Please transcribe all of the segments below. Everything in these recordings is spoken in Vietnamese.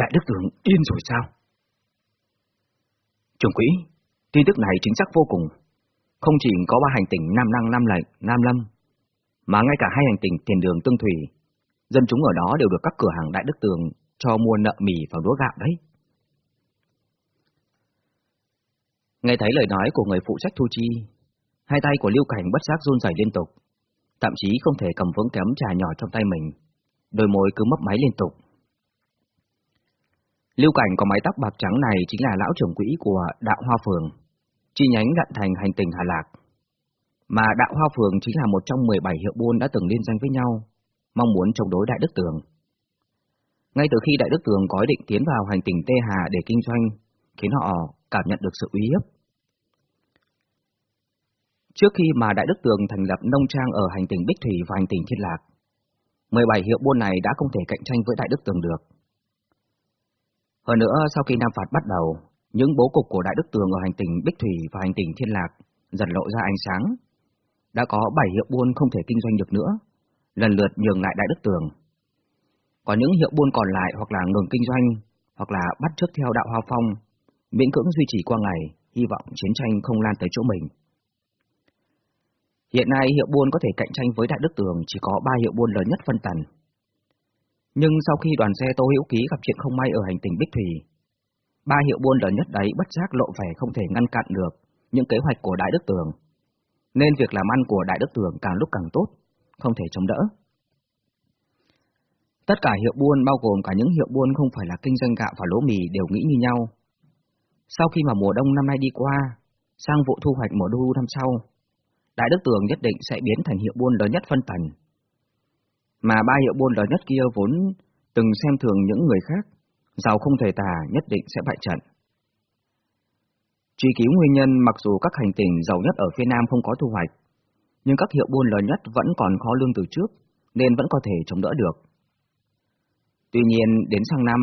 Đại Đức Tường điên rồi sao? Trưởng quỹ, tin tức này chính xác vô cùng. Không chỉ có ba hành tỉnh Nam năng Nam Lệnh, Nam Lâm, mà ngay cả hai hành tỉnh Tiền Đường, Tương Thủy, dân chúng ở đó đều được các cửa hàng Đại Đức Tường cho mua nợ mì và lúa gạo đấy. Nghe thấy lời nói của người phụ trách thu chi, hai tay của Lưu Cảnh bất giác run rẩy liên tục, thậm chí không thể cầm vững kém trà nhỏ trong tay mình, đôi môi cứ mấp máy liên tục. Lưu Cảnh có mái tóc bạc trắng này chính là lão trưởng quỹ của Đạo Hoa Phường, chi nhánh đạn thành hành tình Hà Lạc. Mà Đạo Hoa Phường chính là một trong 17 hiệu buôn đã từng liên danh với nhau, mong muốn chống đối Đại Đức Tường. Ngay từ khi Đại Đức Tường có ý định tiến vào hành tình Tê Hà để kinh doanh, khiến họ cảm nhận được sự uy hiếp. Trước khi mà Đại Đức Tường thành lập nông trang ở hành tình Bích Thủy và hành tình Thiên Lạc, 17 hiệu buôn này đã không thể cạnh tranh với Đại Đức Tường được. Hơn nữa, sau khi Nam Phạt bắt đầu, những bố cục của Đại Đức Tường ở hành tinh Bích Thủy và hành tinh Thiên Lạc dần lộ ra ánh sáng. Đã có 7 hiệu buôn không thể kinh doanh được nữa, lần lượt nhường lại Đại Đức Tường. Còn những hiệu buôn còn lại hoặc là ngừng kinh doanh, hoặc là bắt trước theo đạo Hoa Phong, miễn cưỡng duy trì qua ngày, hy vọng chiến tranh không lan tới chỗ mình. Hiện nay hiệu buôn có thể cạnh tranh với Đại Đức Tường chỉ có 3 hiệu buôn lớn nhất phân tần. Nhưng sau khi đoàn xe Tô Hữu Ký gặp chuyện không may ở hành tinh Bích Thủy, ba hiệu buôn lớn nhất đấy bất giác lộ vẻ không thể ngăn cản được những kế hoạch của Đại Đức Tường, nên việc làm ăn của Đại Đức Tường càng lúc càng tốt, không thể chống đỡ. Tất cả hiệu buôn bao gồm cả những hiệu buôn không phải là kinh doanh gạo và lúa mì đều nghĩ như nhau. Sau khi mà mùa đông năm nay đi qua, sang vụ thu hoạch mùa thu năm sau, Đại Đức Tường nhất định sẽ biến thành hiệu buôn lớn nhất phân tần. Mà ba hiệu buôn lớn nhất kia vốn từng xem thường những người khác, giàu không thể tả nhất định sẽ bại trận. Truy cứu nguyên nhân mặc dù các hành tinh giàu nhất ở phía Nam không có thu hoạch, nhưng các hiệu buôn lớn nhất vẫn còn khó lương từ trước, nên vẫn có thể chống đỡ được. Tuy nhiên, đến sang năm,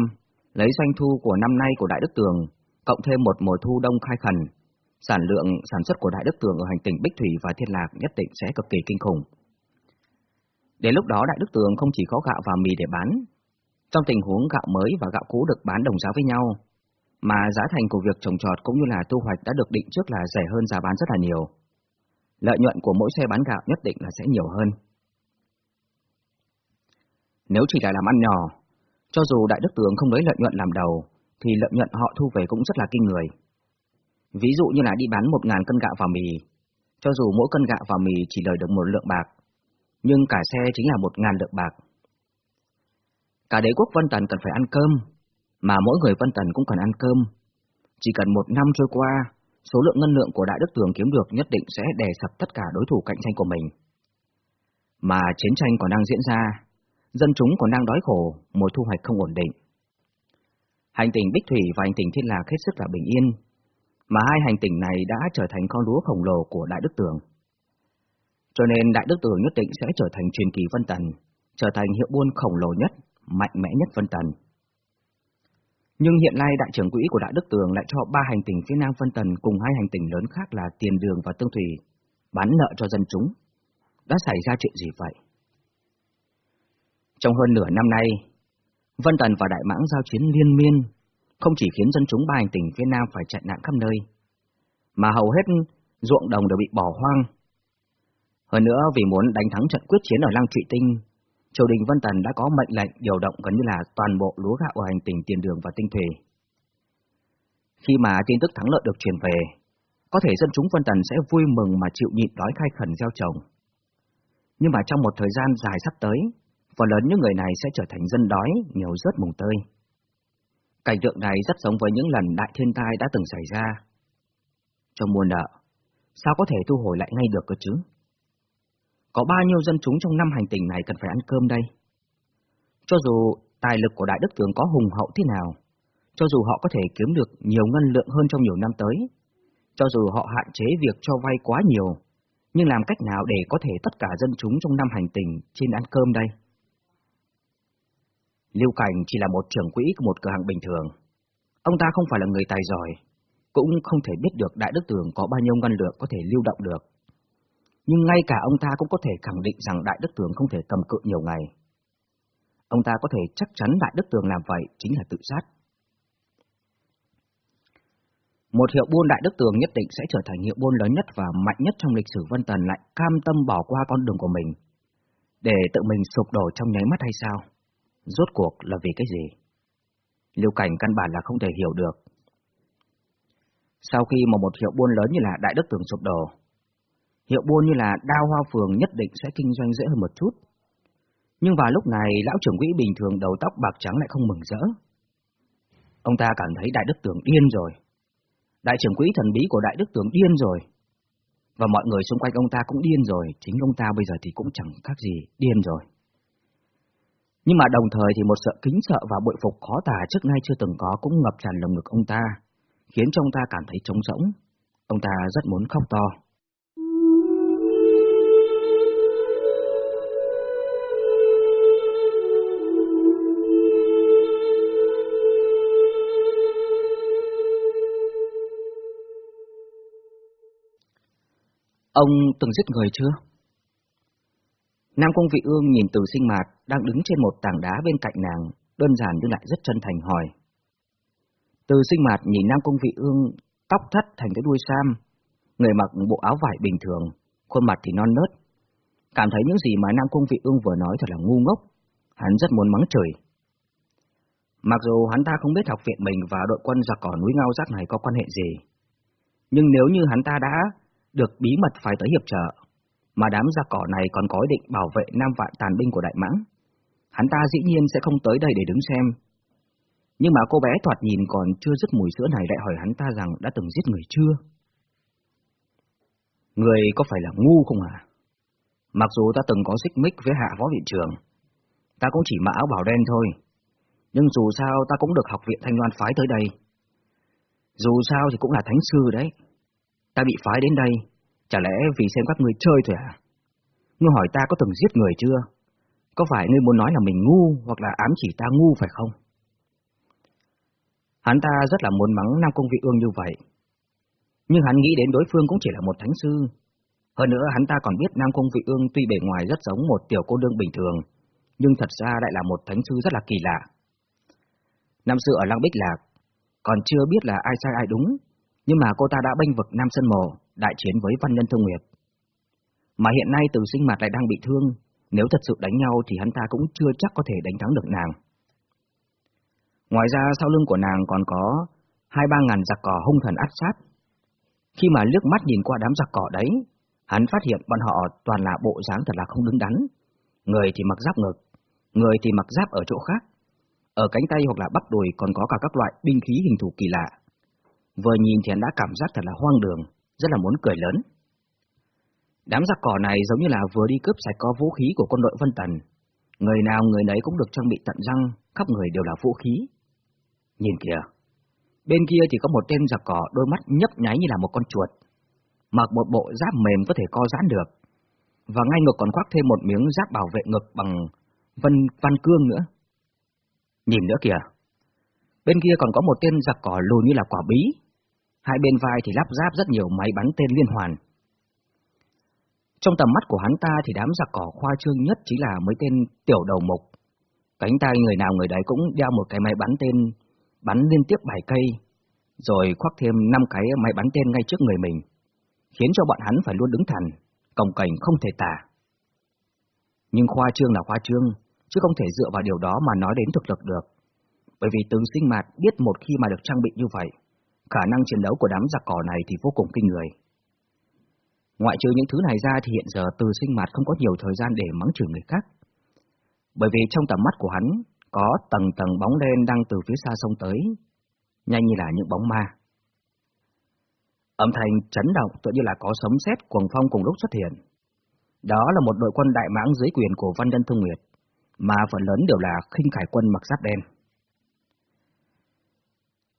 lấy doanh thu của năm nay của Đại Đức Tường, cộng thêm một mùa thu đông khai khẩn, sản lượng sản xuất của Đại Đức Tường ở hành tinh Bích Thủy và Thiên Lạc nhất định sẽ cực kỳ kinh khủng. Đến lúc đó Đại Đức Tường không chỉ có gạo và mì để bán, trong tình huống gạo mới và gạo cũ được bán đồng giá với nhau, mà giá thành của việc trồng trọt cũng như là thu hoạch đã được định trước là rẻ hơn giá bán rất là nhiều. Lợi nhuận của mỗi xe bán gạo nhất định là sẽ nhiều hơn. Nếu chỉ là làm ăn nhỏ, cho dù Đại Đức Tường không lấy lợi nhuận làm đầu, thì lợi nhuận họ thu về cũng rất là kinh người. Ví dụ như là đi bán một ngàn cân gạo và mì, cho dù mỗi cân gạo và mì chỉ lời được một lượng bạc, nhưng cả xe chính là một ngàn lượng bạc. Cả đế quốc Vân Tần cần phải ăn cơm, mà mỗi người Vân Tần cũng cần ăn cơm. Chỉ cần một năm trôi qua, số lượng ngân lượng của Đại Đức Tường kiếm được nhất định sẽ đè sập tất cả đối thủ cạnh tranh của mình. Mà chiến tranh còn đang diễn ra, dân chúng còn đang đói khổ, mùa thu hoạch không ổn định. Hành tinh Bích Thủy và hành tinh Thiên Lạc hết sức là bình yên, mà hai hành tinh này đã trở thành con lúa khổng lồ của Đại Đức Tường. Cho nên Đại Đức Tường nhất định sẽ trở thành truyền kỳ Vân Tần, trở thành hiệu buôn khổng lồ nhất, mạnh mẽ nhất Vân Tần. Nhưng hiện nay đại trưởng quỹ của Đại Đức Tường lại cho ba hành tinh phía Nam Vân Tần cùng hai hành tinh lớn khác là Tiền Đường và Tương Thủy bán nợ cho dân chúng. Đã xảy ra chuyện gì vậy? Trong hơn nửa năm nay, Vân Tần và Đại Mãng giao chiến liên miên, không chỉ khiến dân chúng ba hành tinh phía Nam phải chạy nạn khắp nơi, mà hầu hết ruộng đồng đều bị bỏ hoang. Hơn nữa vì muốn đánh thắng trận quyết chiến ở Lăng Trụy Tinh, Triều đình Vân Tần đã có mệnh lệnh điều động gần như là toàn bộ lúa gạo ở hành tinh Tiền Đường và Tinh Thủy. Khi mà tin tức thắng lợi được truyền về, có thể dân chúng Vân Tần sẽ vui mừng mà chịu nhịn đói khai khẩn gieo trồng. Nhưng mà trong một thời gian dài sắp tới, phần lớn những người này sẽ trở thành dân đói, nhiều rớt mùng tơi. Cảnh tượng này rất giống với những lần đại thiên tai đã từng xảy ra. Trong muôn nợ, sao có thể thu hồi lại ngay được cơ chứ? Có bao nhiêu dân chúng trong năm hành tinh này cần phải ăn cơm đây? Cho dù tài lực của Đại Đức Tướng có hùng hậu thế nào, cho dù họ có thể kiếm được nhiều ngân lượng hơn trong nhiều năm tới, cho dù họ hạn chế việc cho vay quá nhiều, nhưng làm cách nào để có thể tất cả dân chúng trong năm hành tinh trên ăn cơm đây? Lưu Cảnh chỉ là một trưởng quỹ của một cửa hàng bình thường. Ông ta không phải là người tài giỏi, cũng không thể biết được Đại Đức Tường có bao nhiêu ngân lượng có thể lưu động được. Nhưng ngay cả ông ta cũng có thể khẳng định rằng Đại Đức Tường không thể cầm cự nhiều ngày. Ông ta có thể chắc chắn Đại Đức Tường làm vậy chính là tự sát. Một hiệu buôn Đại Đức Tường nhất định sẽ trở thành hiệu buôn lớn nhất và mạnh nhất trong lịch sử Vân Tần lại cam tâm bỏ qua con đường của mình, để tự mình sụp đổ trong nháy mắt hay sao? Rốt cuộc là vì cái gì? Lưu Cảnh căn bản là không thể hiểu được. Sau khi mà một hiệu buôn lớn như là Đại Đức Tường sụp đổ, hiệu buôn như là Đao Hoa Phường nhất định sẽ kinh doanh dễ hơn một chút. Nhưng vào lúc này, lão trưởng quỹ bình thường đầu tóc bạc trắng lại không mừng rỡ. Ông ta cảm thấy Đại Đức Tưởng điên rồi. Đại trưởng quỹ thần bí của Đại Đức Tưởng điên rồi. Và mọi người xung quanh ông ta cũng điên rồi, chính ông ta bây giờ thì cũng chẳng khác gì điên rồi. Nhưng mà đồng thời thì một sợ kính sợ và bội phục khó tả trước nay chưa từng có cũng ngập tràn lồng ngực ông ta, khiến cho ông ta cảm thấy trống rỗng. Ông ta rất muốn khóc to. Ông từng giết người chưa? Nam Công Vị Ương nhìn từ sinh mạt đang đứng trên một tảng đá bên cạnh nàng, đơn giản nhưng lại rất chân thành hỏi. Từ sinh mạt nhìn Nam Công Vị Ương tóc thắt thành cái đuôi sam, người mặc bộ áo vải bình thường, khuôn mặt thì non nớt. Cảm thấy những gì mà Nam Công Vị Ương vừa nói thật là ngu ngốc, hắn rất muốn mắng chửi. Mặc dù hắn ta không biết học viện mình và đội quân giặc cỏ núi ngao rác này có quan hệ gì, nhưng nếu như hắn ta đã được bí mật phải tới hiệp trợ, mà đám giặc cỏ này còn có ý định bảo vệ nam vạn tàn binh của Đại Mãng. Hắn ta dĩ nhiên sẽ không tới đây để đứng xem. Nhưng mà cô bé thoạt nhìn còn chưa dứt mùi sữa này lại hỏi hắn ta rằng đã từng giết người chưa? Người có phải là ngu không hả? Mặc dù ta từng có xích mích với hạ võ viện trường, ta cũng chỉ mặc áo bảo đen thôi. Nhưng dù sao ta cũng được học viện Thanh Loan phái tới đây. Dù sao thì cũng là thánh sư đấy. Ta bị phái đến đây, chả lẽ vì xem các ngươi chơi thôi à? Ngươi hỏi ta có từng giết người chưa? Có phải ngươi muốn nói là mình ngu hoặc là ám chỉ ta ngu phải không? Hắn ta rất là muốn mắng Nam Công Vị Ương như vậy. Nhưng hắn nghĩ đến đối phương cũng chỉ là một thánh sư. Hơn nữa hắn ta còn biết Nam Công Vị Ương tuy bề ngoài rất giống một tiểu cô đương bình thường, nhưng thật ra lại là một thánh sư rất là kỳ lạ. Năm xưa ở Lăng Bích Lạc, còn chưa biết là ai sai ai đúng, nhưng mà cô ta đã bênh vực Nam Sơn Mồ, đại chiến với Văn Nhân Thương Nguyệt. Mà hiện nay từ sinh mặt lại đang bị thương, nếu thật sự đánh nhau thì hắn ta cũng chưa chắc có thể đánh thắng được nàng. Ngoài ra sau lưng của nàng còn có hai ba ngàn giặc cỏ hung thần áp sát. Khi mà lướt mắt nhìn qua đám giặc cỏ đấy, hắn phát hiện bọn họ toàn là bộ dáng thật là không đứng đắn. Người thì mặc giáp ngực, người thì mặc giáp ở chỗ khác. Ở cánh tay hoặc là bắp đùi còn có cả các loại binh khí hình thù kỳ lạ. Vừa nhìn thì hắn đã cảm giác thật là hoang đường, rất là muốn cười lớn. Đám giặc cỏ này giống như là vừa đi cướp sạch có vũ khí của quân đội Vân Tần. Người nào người nấy cũng được trang bị tận răng, khắp người đều là vũ khí. Nhìn kìa, bên kia thì có một tên giặc cỏ đôi mắt nhấp nháy như là một con chuột. Mặc một bộ giáp mềm có thể co giãn được. Và ngay ngực còn khoác thêm một miếng giáp bảo vệ ngực bằng vân văn cương nữa. Nhìn nữa kìa, bên kia còn có một tên giặc cỏ lùn như là quả bí, hai bên vai thì lắp ráp rất nhiều máy bắn tên liên hoàn. Trong tầm mắt của hắn ta thì đám giặc cỏ khoa trương nhất chính là mấy tên tiểu đầu mục. Cánh tay người nào người đấy cũng đeo một cái máy bắn tên, bắn liên tiếp bảy cây, rồi khoác thêm năm cái máy bắn tên ngay trước người mình, khiến cho bọn hắn phải luôn đứng thẳng, cồng cảnh không thể tả. Nhưng khoa trương là khoa trương, chứ không thể dựa vào điều đó mà nói đến thực lực được. Bởi vì tướng sinh mạt biết một khi mà được trang bị như vậy, khả năng chiến đấu của đám giặc cỏ này thì vô cùng kinh người. Ngoại trừ những thứ này ra thì hiện giờ từ sinh mặt không có nhiều thời gian để mắng chửi người khác. Bởi vì trong tầm mắt của hắn có tầng tầng bóng đen đang từ phía xa sông tới, nhanh như là những bóng ma. Âm thanh chấn động tự như là có sấm sét cuồng phong cùng lúc xuất hiện. Đó là một đội quân đại mãng dưới quyền của Văn Nhân Thương Nguyệt, mà phần lớn đều là khinh khải quân mặc giáp đen.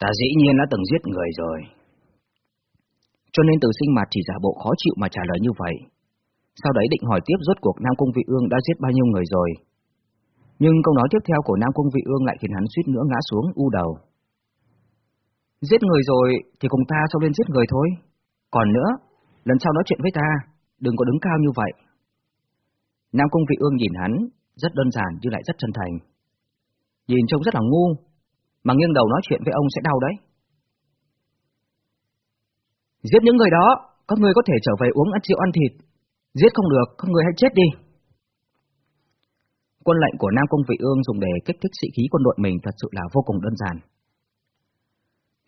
Ta dĩ nhiên đã từng giết người rồi. Cho nên từ sinh mặt chỉ giả bộ khó chịu mà trả lời như vậy. Sau đấy định hỏi tiếp rốt cuộc Nam Cung Vị Ương đã giết bao nhiêu người rồi. Nhưng câu nói tiếp theo của Nam Cung Vị Ương lại khiến hắn suýt nữa ngã xuống u đầu. Giết người rồi thì cùng ta sau lên giết người thôi. Còn nữa, lần sau nói chuyện với ta, đừng có đứng cao như vậy. Nam Cung Vị Ương nhìn hắn, rất đơn giản nhưng lại rất chân thành. Nhìn trông rất là ngu, mà nghiêng đầu nói chuyện với ông sẽ đau đấy. Giết những người đó, các người có thể trở về uống ăn rượu ăn thịt. Giết không được, các người hãy chết đi. Quân lệnh của Nam Công Vị Ương dùng để kích thích sĩ khí quân đội mình thật sự là vô cùng đơn giản.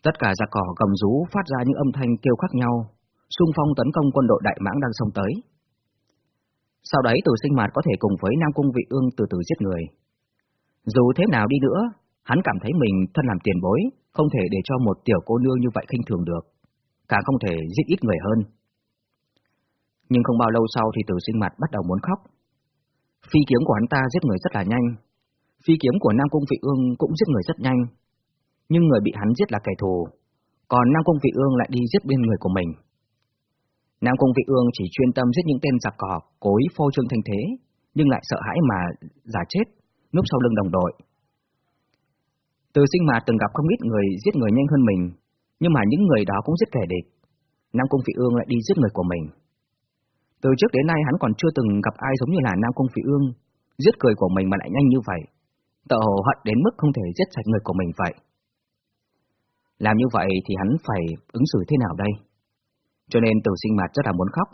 Tất cả giặc cỏ gầm rú phát ra những âm thanh kêu khác nhau, xung phong tấn công quân đội Đại Mãng đang xông tới. Sau đấy Từ Sinh Mạt có thể cùng với Nam Cung Vị Ương từ từ giết người. Dù thế nào đi nữa, hắn cảm thấy mình thân làm tiền bối, không thể để cho một tiểu cô nương như vậy khinh thường được, càng không thể giết ít người hơn. Nhưng không bao lâu sau thì tử Sinh mặt bắt đầu muốn khóc. Phi kiếm của hắn ta giết người rất là nhanh, phi kiếm của Nam Cung Vị Ương cũng giết người rất nhanh, nhưng người bị hắn giết là kẻ thù, còn Nam Cung Vị Ương lại đi giết bên người của mình. Nam Cung Vị Ương chỉ chuyên tâm giết những tên giặc cỏ, cối phô trương thanh thế, nhưng lại sợ hãi mà giả chết, núp sau lưng đồng đội. Từ sinh mà từng gặp không ít người giết người nhanh hơn mình, nhưng mà những người đó cũng giết kẻ địch. Nam Cung phi Ương lại đi giết người của mình. Từ trước đến nay hắn còn chưa từng gặp ai giống như là Nam Cung phi Ương, giết cười của mình mà lại nhanh như vậy. Tợ hồ hận đến mức không thể giết sạch người của mình vậy. Làm như vậy thì hắn phải ứng xử thế nào đây? Cho nên từ sinh mạt rất là muốn khóc.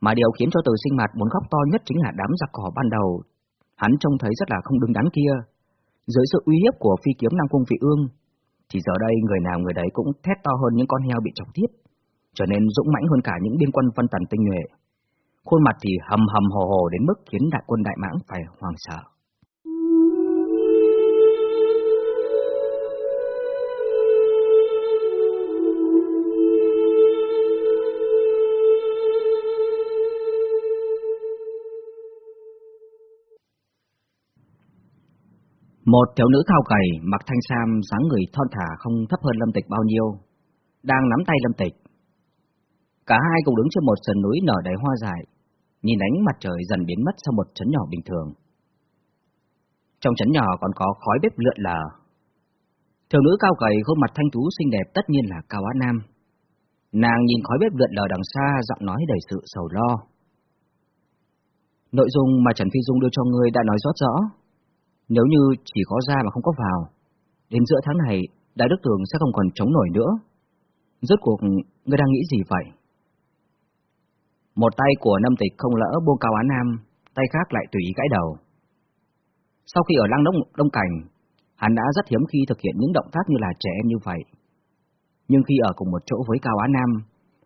Mà điều khiến cho từ sinh mạt muốn khóc to nhất chính là đám giặc cỏ ban đầu. Hắn trông thấy rất là không đứng đắn kia. Dưới sự uy hiếp của phi kiếm Nam Cung Vị Ương, thì giờ đây người nào người đấy cũng thét to hơn những con heo bị chọc tiết, trở nên dũng mãnh hơn cả những biên quân văn tần tinh nhuệ. Khuôn mặt thì hầm hầm hồ hồ đến mức khiến đại quân Đại Mãng phải hoàng sợ. Một thiếu nữ cao gầy, mặc thanh sam, dáng người thon thả không thấp hơn Lâm Tịch bao nhiêu, đang nắm tay Lâm Tịch. Cả hai cùng đứng trên một sườn núi nở đầy hoa dại, nhìn ánh mặt trời dần biến mất sau một chấn nhỏ bình thường. Trong chấn nhỏ còn có khói bếp lượn lờ. Thiếu nữ cao gầy khuôn mặt thanh tú xinh đẹp tất nhiên là Cao Á Nam. Nàng nhìn khói bếp lượn lờ đằng xa, giọng nói đầy sự sầu lo. Nội dung mà Trần Phi Dung đưa cho ngươi đã nói rõ rõ, nếu như chỉ có ra mà không có vào, đến giữa tháng này, Đại Đức Tường sẽ không còn chống nổi nữa. Rốt cuộc, ngươi đang nghĩ gì vậy? Một tay của Lâm Tịch không lỡ buông cao án nam, tay khác lại tùy ý gãi đầu. Sau khi ở lăng đông, đông cảnh, hắn đã rất hiếm khi thực hiện những động tác như là trẻ em như vậy. Nhưng khi ở cùng một chỗ với Cao Á Nam,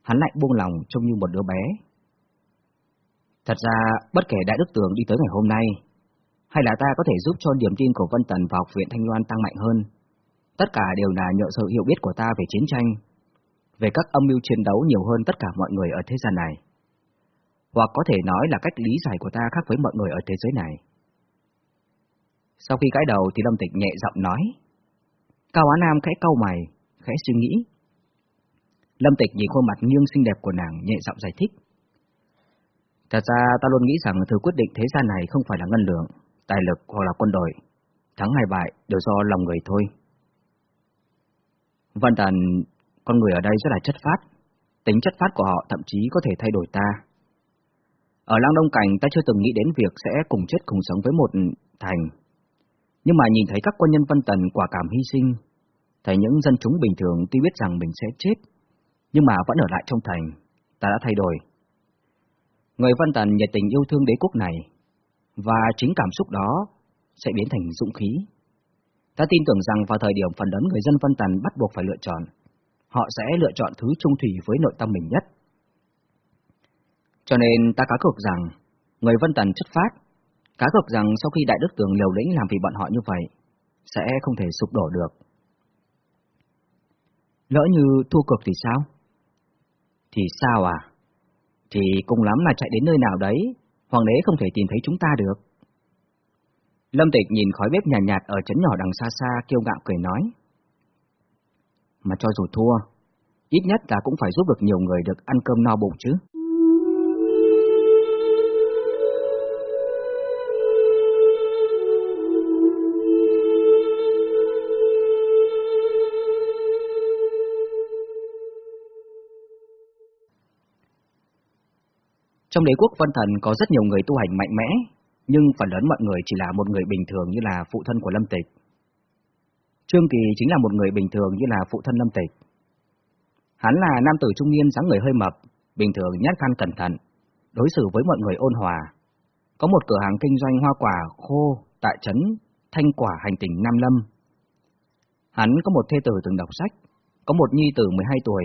hắn lại buông lòng trông như một đứa bé. Thật ra, bất kể Đại Đức Tường đi tới ngày hôm nay, hay là ta có thể giúp cho niềm tin của Vân Tần vào học viện Thanh Loan tăng mạnh hơn. Tất cả đều là nhờ sự hiểu biết của ta về chiến tranh, về các âm mưu chiến đấu nhiều hơn tất cả mọi người ở thế gian này. Hoặc có thể nói là cách lý giải của ta khác với mọi người ở thế giới này. Sau khi gãi đầu thì Lâm Tịch nhẹ giọng nói. Cao Á Nam khẽ câu mày, khẽ suy nghĩ. Lâm Tịch nhìn khuôn mặt nghiêng xinh đẹp của nàng nhẹ giọng giải thích. Thật ra ta luôn nghĩ rằng thứ quyết định thế gian này không phải là ngân lượng, tài lực hoặc là quân đội, thắng hay bại đều do lòng người thôi. văn Tần, con người ở đây rất là chất phát, tính chất phát của họ thậm chí có thể thay đổi ta. Ở Lang Đông Cảnh ta chưa từng nghĩ đến việc sẽ cùng chết cùng sống với một thành. Nhưng mà nhìn thấy các quân nhân văn Tần quả cảm hy sinh, thấy những dân chúng bình thường tuy biết rằng mình sẽ chết, nhưng mà vẫn ở lại trong thành, ta đã thay đổi. Người văn Tần nhiệt tình yêu thương đế quốc này, và chính cảm xúc đó sẽ biến thành dũng khí. Ta tin tưởng rằng vào thời điểm phần lớn người dân Vân Tần bắt buộc phải lựa chọn, họ sẽ lựa chọn thứ trung thủy với nội tâm mình nhất. Cho nên ta cá cược rằng, người Vân Tần chất phát, cá cược rằng sau khi Đại Đức Tường liều lĩnh làm vì bọn họ như vậy, sẽ không thể sụp đổ được. Lỡ như thua cực thì sao? Thì sao à? Thì cùng lắm là chạy đến nơi nào đấy hoàng đế không thể tìm thấy chúng ta được. Lâm Tịch nhìn khói bếp nhàn nhạt, nhạt ở chấn nhỏ đằng xa xa kiêu ngạo cười nói. Mà cho dù thua, ít nhất là cũng phải giúp được nhiều người được ăn cơm no bụng chứ. Trong đế quốc Vân Thần có rất nhiều người tu hành mạnh mẽ, nhưng phần lớn mọi người chỉ là một người bình thường như là phụ thân của Lâm Tịch. Trương Kỳ chính là một người bình thường như là phụ thân Lâm Tịch. Hắn là nam tử trung niên dáng người hơi mập, bình thường nhát gan cẩn thận, đối xử với mọi người ôn hòa. Có một cửa hàng kinh doanh hoa quả khô tại trấn Thanh Quả hành tỉnh Nam Lâm. Hắn có một thê tử từng đọc sách, có một nhi tử 12 tuổi,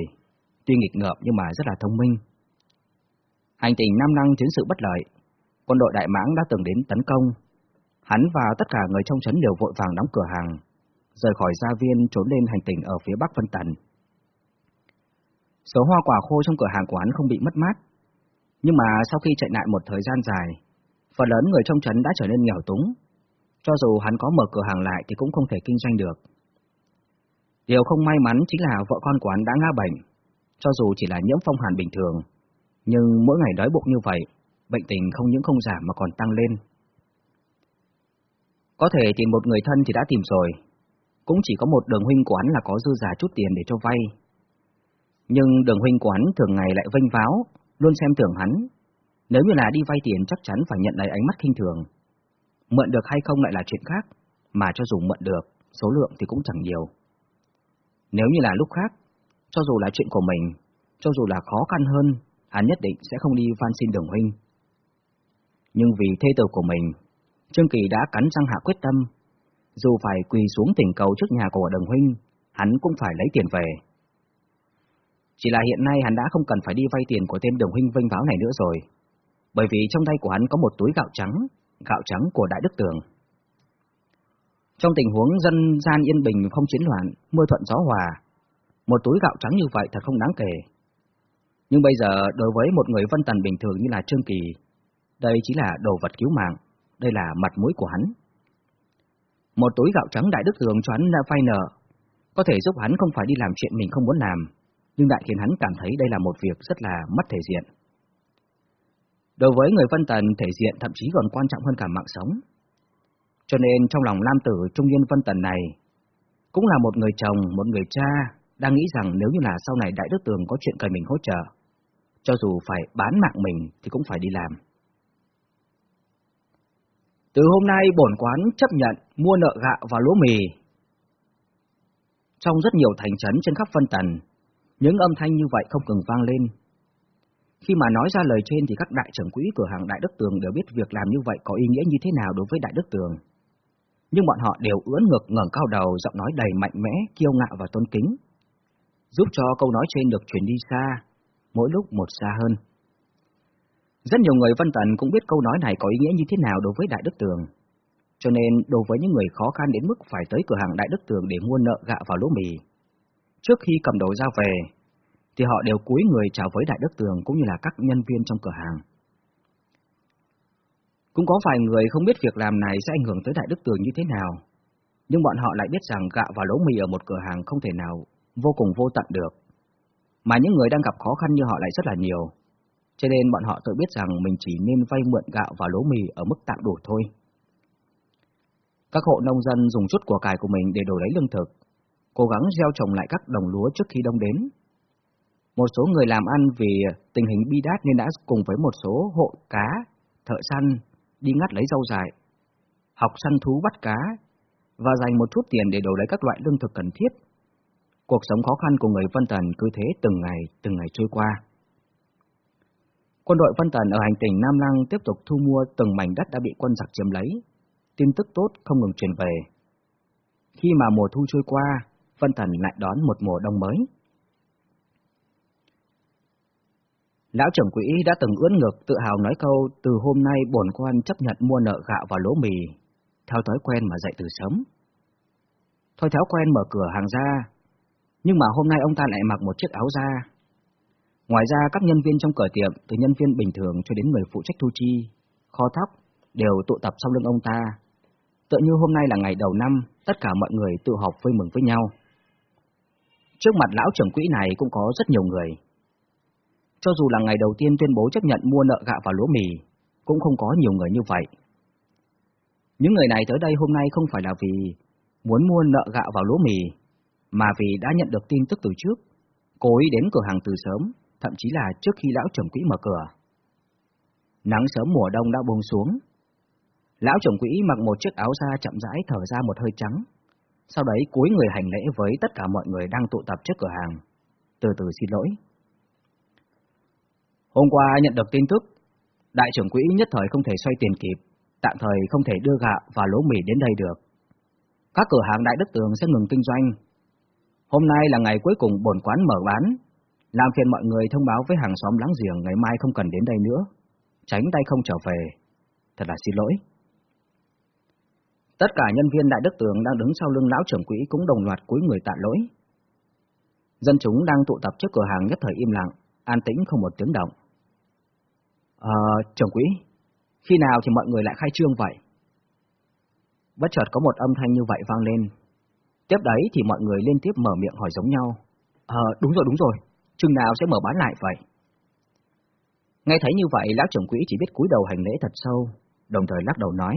tuy nghịch ngợm nhưng mà rất là thông minh. Hành tỉnh Nam Năng chiến sự bất lợi, quân đội Đại Mãng đã từng đến tấn công. Hắn và tất cả người trong trấn đều vội vàng đóng cửa hàng, rời khỏi gia viên trốn lên hành tình ở phía bắc Vân Tần. Số hoa quả khô trong cửa hàng của hắn không bị mất mát, nhưng mà sau khi chạy nạn một thời gian dài, phần lớn người trong trấn đã trở nên nghèo túng. Cho dù hắn có mở cửa hàng lại thì cũng không thể kinh doanh được. Điều không may mắn chính là vợ con của hắn đã ngã bệnh, cho dù chỉ là nhiễm phong hàn bình thường, nhưng mỗi ngày đói bụng như vậy, bệnh tình không những không giảm mà còn tăng lên. Có thể tìm một người thân thì đã tìm rồi, cũng chỉ có một đường huynh quán là có dư giả chút tiền để cho vay. Nhưng đường huynh quán thường ngày lại vênh váo, luôn xem thường hắn. Nếu như là đi vay tiền chắc chắn phải nhận lấy ánh mắt khinh thường. Mượn được hay không lại là chuyện khác, mà cho dù mượn được, số lượng thì cũng chẳng nhiều. Nếu như là lúc khác, cho dù là chuyện của mình, cho dù là khó khăn hơn, hắn nhất định sẽ không đi van xin đồng huynh. Nhưng vì thê tử của mình, Trương Kỳ đã cắn răng hạ quyết tâm, dù phải quỳ xuống tỉnh cầu trước nhà của đồng huynh, hắn cũng phải lấy tiền về. Chỉ là hiện nay hắn đã không cần phải đi vay tiền của tên đồng huynh vinh báo này nữa rồi, bởi vì trong tay của hắn có một túi gạo trắng, gạo trắng của Đại Đức Tường. Trong tình huống dân gian yên bình không chiến loạn, mưa thuận gió hòa, một túi gạo trắng như vậy thật không đáng kể. Nhưng bây giờ đối với một người vân tần bình thường như là Trương Kỳ, đây chỉ là đồ vật cứu mạng, đây là mặt mũi của hắn. Một túi gạo trắng đại đức thường cho hắn là phai nợ, có thể giúp hắn không phải đi làm chuyện mình không muốn làm, nhưng lại khiến hắn cảm thấy đây là một việc rất là mất thể diện. Đối với người Vân Tần, thể diện thậm chí còn quan trọng hơn cả mạng sống. Cho nên trong lòng nam Tử Trung Niên Vân Tần này, cũng là một người chồng, một người cha, đang nghĩ rằng nếu như là sau này Đại Đức Tường có chuyện cần mình hỗ trợ, cho dù phải bán mạng mình thì cũng phải đi làm. Từ hôm nay bổn quán chấp nhận mua nợ gạo và lúa mì. Trong rất nhiều thành trấn trên khắp phân tần, những âm thanh như vậy không ngừng vang lên. Khi mà nói ra lời trên thì các đại trưởng quỹ cửa hàng Đại Đức Tường đều biết việc làm như vậy có ý nghĩa như thế nào đối với Đại Đức Tường. Nhưng bọn họ đều ưỡn ngực ngẩng cao đầu, giọng nói đầy mạnh mẽ, kiêu ngạo và tôn kính, giúp cho câu nói trên được truyền đi xa, mỗi lúc một xa hơn. Rất nhiều người Vân Tần cũng biết câu nói này có ý nghĩa như thế nào đối với Đại Đức Tường. Cho nên, đối với những người khó khăn đến mức phải tới cửa hàng Đại Đức Tường để mua nợ gạo vào lỗ mì, trước khi cầm đồ ra về, thì họ đều cúi người chào với Đại Đức Tường cũng như là các nhân viên trong cửa hàng. Cũng có vài người không biết việc làm này sẽ ảnh hưởng tới Đại Đức Tường như thế nào, nhưng bọn họ lại biết rằng gạo và lỗ mì ở một cửa hàng không thể nào vô cùng vô tận được. Mà những người đang gặp khó khăn như họ lại rất là nhiều, cho nên bọn họ tự biết rằng mình chỉ nên vay mượn gạo và lúa mì ở mức tạm đủ thôi. Các hộ nông dân dùng chút của cải của mình để đổi lấy lương thực, cố gắng gieo trồng lại các đồng lúa trước khi đông đến. Một số người làm ăn vì tình hình bi đát nên đã cùng với một số hộ cá, thợ săn đi ngắt lấy rau dại, học săn thú bắt cá và dành một chút tiền để đổi lấy các loại lương thực cần thiết. Cuộc sống khó khăn của người Vân Tần cứ thế từng ngày, từng ngày trôi qua. Quân đội Vân Tần ở hành tỉnh Nam Lăng tiếp tục thu mua từng mảnh đất đã bị quân giặc chiếm lấy. Tin tức tốt không ngừng truyền về. Khi mà mùa thu trôi qua, Vân Tần lại đón một mùa đông mới. Lão trưởng quỹ đã từng ướn ngực tự hào nói câu từ hôm nay bổn quan chấp nhận mua nợ gạo và lúa mì, theo thói quen mà dậy từ sớm. Thôi thói quen mở cửa hàng ra, nhưng mà hôm nay ông ta lại mặc một chiếc áo da, Ngoài ra các nhân viên trong cửa tiệm, từ nhân viên bình thường cho đến người phụ trách thu chi, kho thóc, đều tụ tập sau lưng ông ta. Tự như hôm nay là ngày đầu năm, tất cả mọi người tự họp vui mừng với nhau. Trước mặt lão trưởng quỹ này cũng có rất nhiều người. Cho dù là ngày đầu tiên tuyên bố chấp nhận mua nợ gạo và lúa mì, cũng không có nhiều người như vậy. Những người này tới đây hôm nay không phải là vì muốn mua nợ gạo và lúa mì, mà vì đã nhận được tin tức từ trước, cố ý đến cửa hàng từ sớm, thậm chí là trước khi lão trưởng quỹ mở cửa. Nắng sớm mùa đông đã buông xuống. Lão trưởng quỹ mặc một chiếc áo da chậm rãi thở ra một hơi trắng, sau đấy cúi người hành lễ với tất cả mọi người đang tụ tập trước cửa hàng, từ từ xin lỗi. Hôm qua nhận được tin tức, đại trưởng quỹ nhất thời không thể xoay tiền kịp, tạm thời không thể đưa gạo và lúa mì đến đây được. Các cửa hàng Đại Đức Tường sẽ ngừng kinh doanh. Hôm nay là ngày cuối cùng bổn quán mở bán, làm phiền mọi người thông báo với hàng xóm láng giềng ngày mai không cần đến đây nữa, tránh tay không trở về. Thật là xin lỗi. Tất cả nhân viên Đại Đức Tường đang đứng sau lưng lão trưởng quỹ cũng đồng loạt cúi người tạ lỗi. Dân chúng đang tụ tập trước cửa hàng nhất thời im lặng, an tĩnh không một tiếng động. Ờ, trưởng quỹ, khi nào thì mọi người lại khai trương vậy? Bất chợt có một âm thanh như vậy vang lên. Tiếp đấy thì mọi người liên tiếp mở miệng hỏi giống nhau. Ờ, đúng rồi, đúng rồi, chừng nào sẽ mở bán lại vậy? Nghe thấy như vậy, lão trưởng quỹ chỉ biết cúi đầu hành lễ thật sâu, đồng thời lắc đầu nói.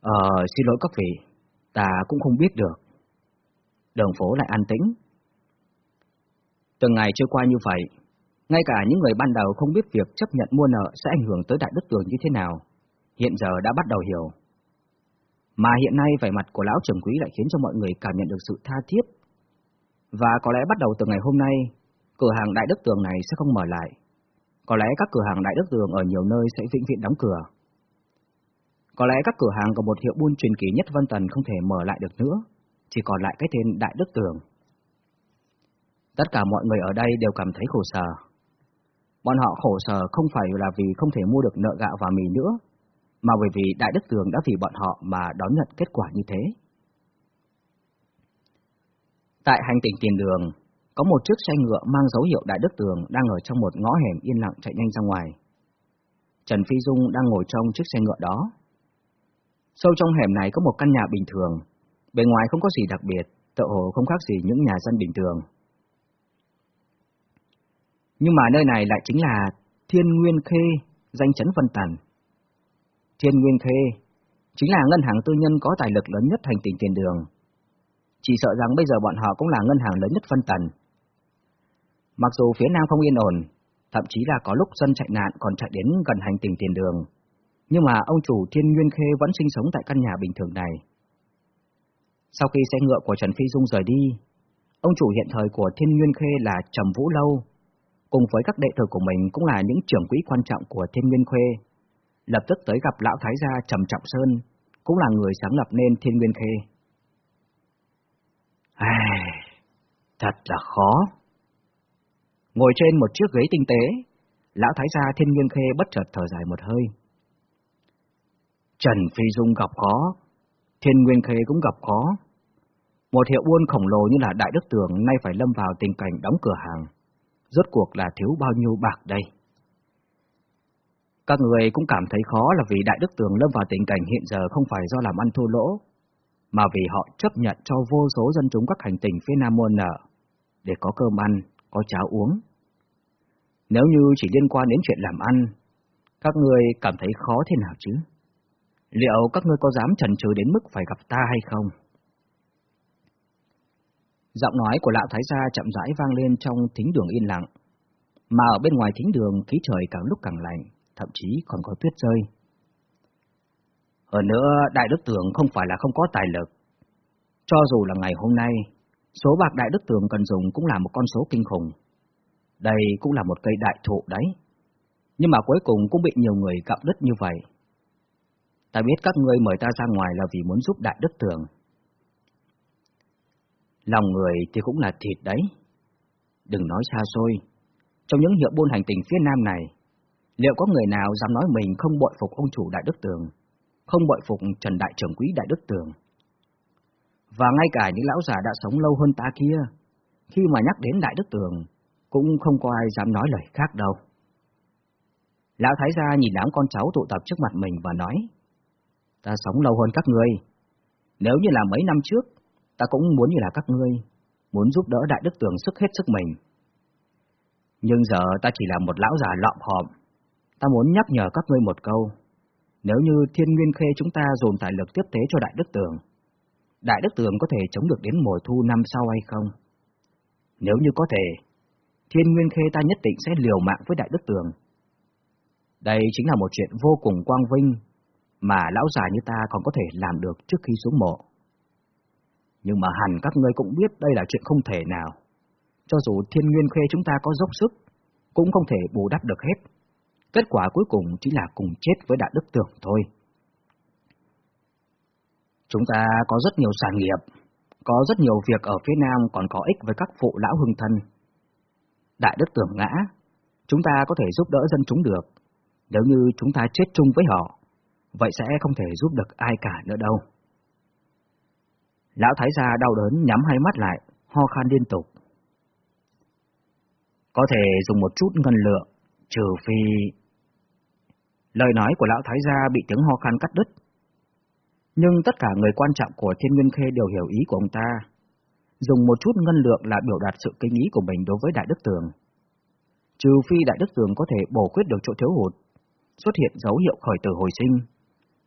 Ờ, xin lỗi các vị, ta cũng không biết được. Đường phố lại an tĩnh. Từng ngày trôi qua như vậy, ngay cả những người ban đầu không biết việc chấp nhận mua nợ sẽ ảnh hưởng tới đại đức tường như thế nào, hiện giờ đã bắt đầu hiểu. Mà hiện nay vẻ mặt của lão trưởng quý lại khiến cho mọi người cảm nhận được sự tha thiết. Và có lẽ bắt đầu từ ngày hôm nay, cửa hàng đại đức tường này sẽ không mở lại. Có lẽ các cửa hàng đại đức tường ở nhiều nơi sẽ vĩnh viễn đóng cửa. Có lẽ các cửa hàng của một hiệu buôn truyền kỳ nhất Vân Tần không thể mở lại được nữa, chỉ còn lại cái tên Đại Đức Tường. Tất cả mọi người ở đây đều cảm thấy khổ sở. Bọn họ khổ sở không phải là vì không thể mua được nợ gạo và mì nữa, mà bởi vì Đại Đức Tường đã vì bọn họ mà đón nhận kết quả như thế. Tại hành tỉnh tiền đường, có một chiếc xe ngựa mang dấu hiệu Đại Đức Tường đang ở trong một ngõ hẻm yên lặng chạy nhanh ra ngoài. Trần Phi Dung đang ngồi trong chiếc xe ngựa đó, Sâu trong hẻm này có một căn nhà bình thường, bề ngoài không có gì đặc biệt, tựa hồ không khác gì những nhà dân bình thường. Nhưng mà nơi này lại chính là Thiên Nguyên Khê, danh chấn Vân Tần. Thiên Nguyên Khê chính là ngân hàng tư nhân có tài lực lớn nhất hành tinh tiền đường. Chỉ sợ rằng bây giờ bọn họ cũng là ngân hàng lớn nhất phân Tần. Mặc dù phía Nam không yên ổn, thậm chí là có lúc dân chạy nạn còn chạy đến gần hành tinh tiền đường, nhưng mà ông chủ Thiên Nguyên Khê vẫn sinh sống tại căn nhà bình thường này. Sau khi xe ngựa của Trần Phi Dung rời đi, ông chủ hiện thời của Thiên Nguyên Khê là Trầm Vũ Lâu, cùng với các đệ tử của mình cũng là những trưởng quỹ quan trọng của Thiên Nguyên Khê, lập tức tới gặp lão thái gia Trầm Trọng Sơn, cũng là người sáng lập nên Thiên Nguyên Khê. Ai, thật là khó. Ngồi trên một chiếc ghế tinh tế, lão thái gia Thiên Nguyên Khê bất chợt thở dài một hơi. Trần Phi Dung gặp khó, Thiên Nguyên Khê cũng gặp khó. Một hiệu buôn khổng lồ như là Đại Đức Tường nay phải lâm vào tình cảnh đóng cửa hàng. Rốt cuộc là thiếu bao nhiêu bạc đây? Các người cũng cảm thấy khó là vì Đại Đức Tường lâm vào tình cảnh hiện giờ không phải do làm ăn thua lỗ, mà vì họ chấp nhận cho vô số dân chúng các hành tinh phía Nam Môn nợ, để có cơm ăn, có cháo uống. Nếu như chỉ liên quan đến chuyện làm ăn, các người cảm thấy khó thế nào chứ? liệu các ngươi có dám chần chừ đến mức phải gặp ta hay không? Giọng nói của lão thái gia chậm rãi vang lên trong thính đường yên lặng, mà ở bên ngoài thính đường khí trời càng lúc càng lạnh, thậm chí còn có tuyết rơi. Hơn nữa, Đại Đức Tường không phải là không có tài lực. Cho dù là ngày hôm nay, số bạc Đại Đức Tường cần dùng cũng là một con số kinh khủng. Đây cũng là một cây đại thụ đấy. Nhưng mà cuối cùng cũng bị nhiều người cặm đứt như vậy. Ta biết các ngươi mời ta ra ngoài là vì muốn giúp Đại Đức Tường. Lòng người thì cũng là thịt đấy. Đừng nói xa xôi. Trong những hiệu buôn hành tình phía Nam này, liệu có người nào dám nói mình không bội phục ông chủ Đại Đức Tường, không bội phục Trần Đại Trưởng Quý Đại Đức Tường? Và ngay cả những lão già đã sống lâu hơn ta kia, khi mà nhắc đến Đại Đức Tường, cũng không có ai dám nói lời khác đâu. Lão Thái gia nhìn đám con cháu tụ tập trước mặt mình và nói, Ta sống lâu hơn các ngươi. Nếu như là mấy năm trước, ta cũng muốn như là các ngươi, muốn giúp đỡ Đại Đức Tường sức hết sức mình. Nhưng giờ ta chỉ là một lão già lọm hòm, ta muốn nhắc nhở các ngươi một câu. Nếu như thiên nguyên khê chúng ta dồn tài lực tiếp tế cho Đại Đức Tường, Đại Đức Tường có thể chống được đến mùa thu năm sau hay không? Nếu như có thể, thiên nguyên khê ta nhất định sẽ liều mạng với Đại Đức Tường. Đây chính là một chuyện vô cùng quang vinh mà lão già như ta còn có thể làm được trước khi xuống mộ. Nhưng mà hẳn các ngươi cũng biết đây là chuyện không thể nào. Cho dù thiên nguyên khê chúng ta có dốc sức, cũng không thể bù đắp được hết. Kết quả cuối cùng chỉ là cùng chết với đại đức tưởng thôi. Chúng ta có rất nhiều sản nghiệp, có rất nhiều việc ở phía Nam còn có ích với các phụ lão hưng thân. Đại đức tưởng ngã, chúng ta có thể giúp đỡ dân chúng được. Nếu như chúng ta chết chung với họ, vậy sẽ không thể giúp được ai cả nữa đâu. Lão Thái gia đau đớn nhắm hai mắt lại, ho khan liên tục. Có thể dùng một chút ngân lượng, trừ phi... Lời nói của lão Thái gia bị tiếng ho khan cắt đứt. Nhưng tất cả người quan trọng của Thiên Nguyên Khê đều hiểu ý của ông ta. Dùng một chút ngân lượng là biểu đạt sự kinh ý của mình đối với Đại Đức Tường. Trừ phi Đại Đức Tường có thể bổ khuyết được chỗ thiếu hụt, xuất hiện dấu hiệu khởi tử hồi sinh.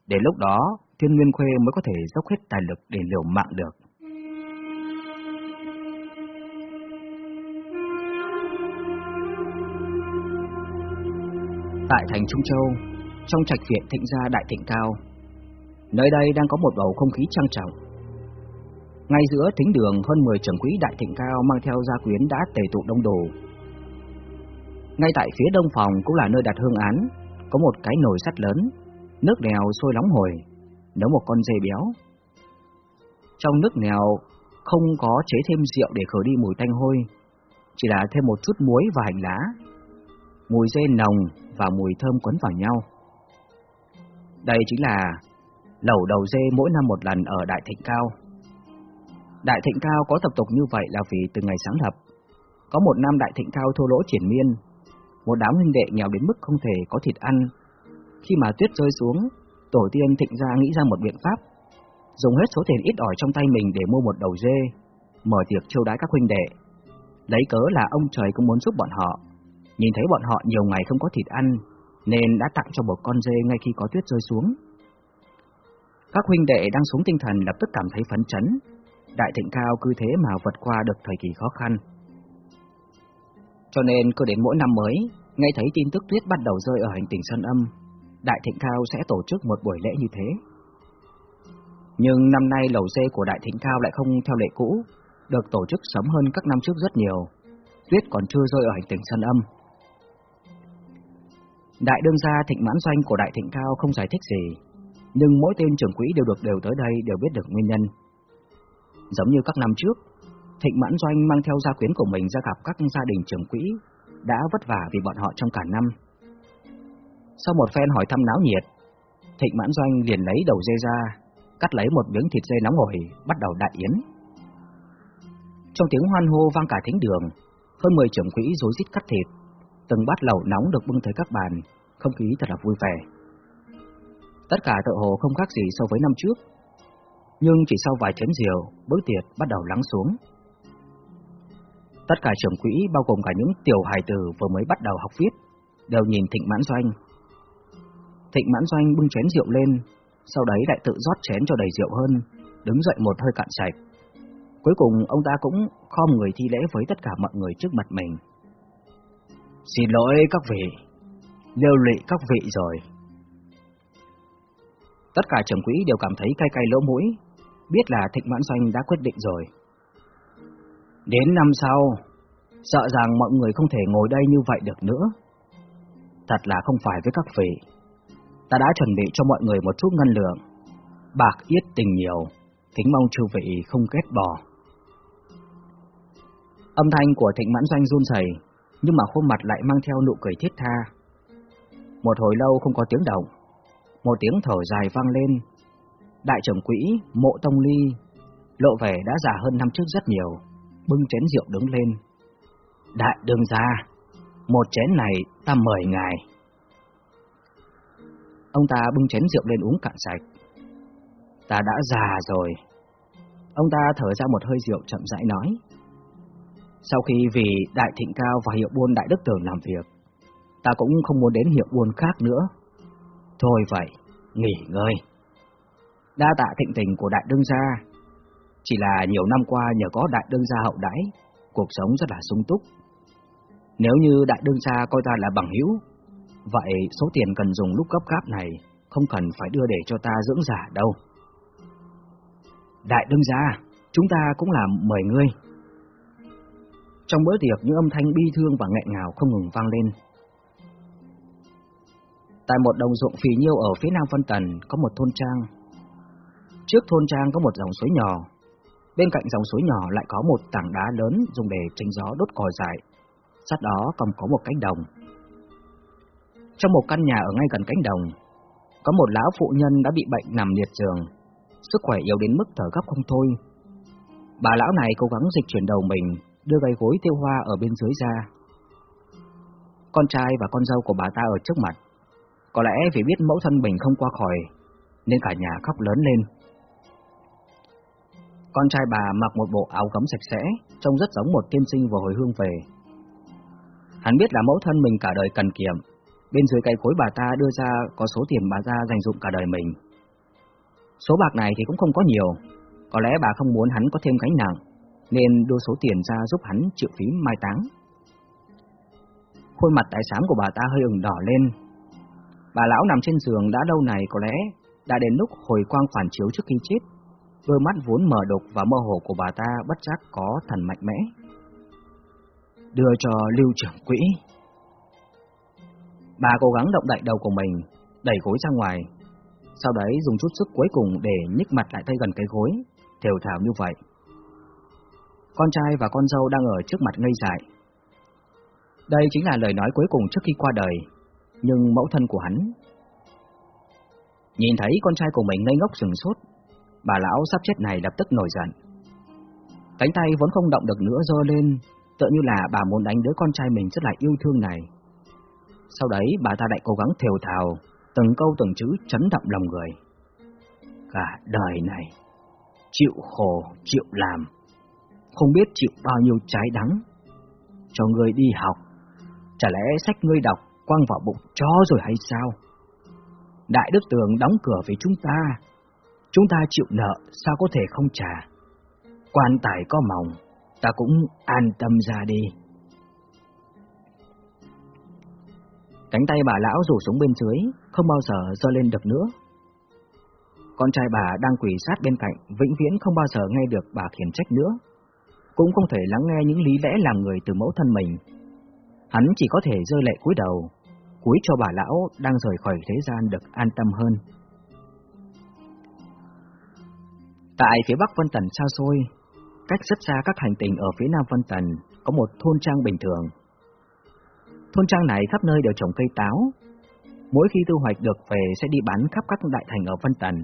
Đến lúc đó, Thiên Nguyên Khuê mới có thể dốc hết tài lực để liều mạng được. Tại thành Trung Châu, trong trạch viện thịnh gia Đại Thịnh Cao, nơi đây đang có một bầu không khí trang trọng. Ngay giữa thính đường hơn 10 trưởng quỹ Đại Thịnh Cao mang theo gia quyến đã tề tụ đông đủ. Ngay tại phía đông phòng cũng là nơi đặt hương án, có một cái nồi sắt lớn, nước nèo sôi nóng hổi, nấu một con dê béo. Trong nước nèo không có chế thêm rượu để khử đi mùi tanh hôi, chỉ là thêm một chút muối và hành lá. Mùi dê nồng và mùi thơm quấn vào nhau. Đây chính là lẩu đầu dê mỗi năm một lần ở Đại Thịnh Cao. Đại Thịnh Cao có tập tục như vậy là vì từ ngày sáng lập. Có một năm Đại Thịnh Cao thua lỗ triển miên, một đám huynh đệ nghèo đến mức không thể có thịt ăn. Khi mà tuyết rơi xuống, tổ tiên thịnh ra nghĩ ra một biện pháp, dùng hết số tiền ít ỏi trong tay mình để mua một đầu dê, mở tiệc chiêu đãi các huynh đệ. Lấy cớ là ông trời cũng muốn giúp bọn họ, nhìn thấy bọn họ nhiều ngày không có thịt ăn, nên đã tặng cho một con dê ngay khi có tuyết rơi xuống. Các huynh đệ đang xuống tinh thần lập tức cảm thấy phấn chấn, đại thịnh cao cứ thế mà vượt qua được thời kỳ khó khăn. Cho nên cứ đến mỗi năm mới, ngay thấy tin tức tuyết bắt đầu rơi ở hành tinh Sơn Âm, Đại Thịnh Cao sẽ tổ chức một buổi lễ như thế. Nhưng năm nay lầu dê của Đại Thịnh Cao lại không theo lệ cũ, được tổ chức sớm hơn các năm trước rất nhiều, tuyết còn chưa rơi ở hành tinh Sơn Âm. Đại đương gia Thịnh Mãn Doanh của Đại Thịnh Cao không giải thích gì, nhưng mỗi tên trưởng quỹ đều được đều tới đây đều biết được nguyên nhân. Giống như các năm trước, Thịnh Mãn Doanh mang theo gia quyến của mình ra gặp các gia đình trưởng quỹ, đã vất vả vì bọn họ trong cả năm. Sau một phen hỏi thăm náo nhiệt, Thịnh Mãn Doanh liền lấy đầu dê ra, cắt lấy một miếng thịt dê nóng hổi, bắt đầu đại yến. Trong tiếng hoan hô vang cả thính đường, hơn 10 trưởng quỹ rối rít cắt thịt, từng bát lẩu nóng được bưng tới các bàn, không khí thật là vui vẻ. Tất cả tự hồ không khác gì so với năm trước, nhưng chỉ sau vài chén rượu, bữa tiệc bắt đầu lắng xuống. Tất cả trưởng quỹ bao gồm cả những tiểu hài tử vừa mới bắt đầu học viết, đều nhìn Thịnh Mãn Doanh. Thịnh Mãn Doanh bưng chén rượu lên, sau đấy lại tự rót chén cho đầy rượu hơn, đứng dậy một hơi cạn sạch. Cuối cùng ông ta cũng khom người thi lễ với tất cả mọi người trước mặt mình. Xin lỗi các vị, lêu lụy các vị rồi. Tất cả trưởng quỹ đều cảm thấy cay cay lỗ mũi, biết là Thịnh Mãn Doanh đã quyết định rồi. Đến năm sau, sợ rằng mọi người không thể ngồi đây như vậy được nữa. Thật là không phải với các vị. Ta đã chuẩn bị cho mọi người một chút ngân lượng. Bạc yết tình nhiều, kính mong chư vị không kết bỏ. Âm thanh của thịnh mãn doanh run rẩy, nhưng mà khuôn mặt lại mang theo nụ cười thiết tha. Một hồi lâu không có tiếng động, một tiếng thở dài vang lên. Đại trưởng quỹ, mộ tông ly, lộ vẻ đã già hơn năm trước rất nhiều, bưng chén rượu đứng lên. Đại đương gia, một chén này ta mời ngài. Ông ta bưng chén rượu lên uống cạn sạch. Ta đã già rồi. Ông ta thở ra một hơi rượu chậm rãi nói. Sau khi vì Đại Thịnh Cao và hiệu buôn Đại Đức Tường làm việc, ta cũng không muốn đến hiệu buôn khác nữa. Thôi vậy, nghỉ ngơi. Đa tạ thịnh tình của Đại Đương Gia. Chỉ là nhiều năm qua nhờ có Đại Đương Gia hậu đãi, cuộc sống rất là sung túc. Nếu như Đại Đương Gia coi ta là bằng hữu, vậy số tiền cần dùng lúc cấp gáp này không cần phải đưa để cho ta dưỡng giả đâu. Đại đương gia, chúng ta cũng là mời ngươi. Trong bữa tiệc những âm thanh bi thương và nghẹn ngào không ngừng vang lên. Tại một đồng ruộng phì nhiêu ở phía nam Vân Tần có một thôn trang. Trước thôn trang có một dòng suối nhỏ, bên cạnh dòng suối nhỏ lại có một tảng đá lớn dùng để tránh gió đốt cỏ dại. Sát đó còn có một cánh đồng. Trong một căn nhà ở ngay gần cánh đồng, có một lão phụ nhân đã bị bệnh nằm liệt giường, sức khỏe yếu đến mức thở gấp không thôi. Bà lão này cố gắng dịch chuyển đầu mình, đưa gầy gối tiêu hoa ở bên dưới ra. Con trai và con dâu của bà ta ở trước mặt, có lẽ vì biết mẫu thân mình không qua khỏi, nên cả nhà khóc lớn lên. Con trai bà mặc một bộ áo gấm sạch sẽ, trông rất giống một tiên sinh vừa hồi hương về. Hắn biết là mẫu thân mình cả đời cần kiệm, bên dưới cây cối bà ta đưa ra có số tiền bà ta dành dụng cả đời mình. Số bạc này thì cũng không có nhiều, có lẽ bà không muốn hắn có thêm gánh nặng, nên đưa số tiền ra giúp hắn chịu phí mai táng. Khuôn mặt tái xám của bà ta hơi ửng đỏ lên. Bà lão nằm trên giường đã lâu này có lẽ đã đến lúc hồi quang phản chiếu trước khi chết. Đôi mắt vốn mở đục và mơ hồ của bà ta bất giác có thần mạnh mẽ. Đưa cho lưu trưởng quỹ. Bà cố gắng động đậy đầu của mình, đẩy gối ra ngoài, sau đấy dùng chút sức cuối cùng để nhích mặt lại tay gần cái gối, thều thào như vậy. Con trai và con dâu đang ở trước mặt ngây dại. Đây chính là lời nói cuối cùng trước khi qua đời, nhưng mẫu thân của hắn... Nhìn thấy con trai của mình ngây ngốc sừng sốt, bà lão sắp chết này lập tức nổi giận. Cánh tay vẫn không động được nữa do lên, tựa như là bà muốn đánh đứa con trai mình rất là yêu thương này. Sau đấy bà ta lại cố gắng thều thào, từng câu từng chữ chấn động lòng người. Cả đời này, chịu khổ, chịu làm, không biết chịu bao nhiêu trái đắng. Cho ngươi đi học, chả lẽ sách ngươi đọc quăng vào bụng chó rồi hay sao? Đại đức tường đóng cửa với chúng ta, chúng ta chịu nợ sao có thể không trả? Quan tài có mỏng, ta cũng an tâm ra đi. Cánh tay bà lão rủ xuống bên dưới, không bao giờ giơ lên được nữa. Con trai bà đang quỳ sát bên cạnh, vĩnh viễn không bao giờ nghe được bà khiển trách nữa. Cũng không thể lắng nghe những lý lẽ làm người từ mẫu thân mình. Hắn chỉ có thể rơi lệ cúi đầu, cúi cho bà lão đang rời khỏi thế gian được an tâm hơn. Tại phía bắc Vân Tần xa xôi, cách rất xa các hành tinh ở phía nam Vân Tần, có một thôn trang bình thường. Thôn trang này khắp nơi đều trồng cây táo, mỗi khi thu hoạch được về sẽ đi bán khắp các đại thành ở Vân Tần.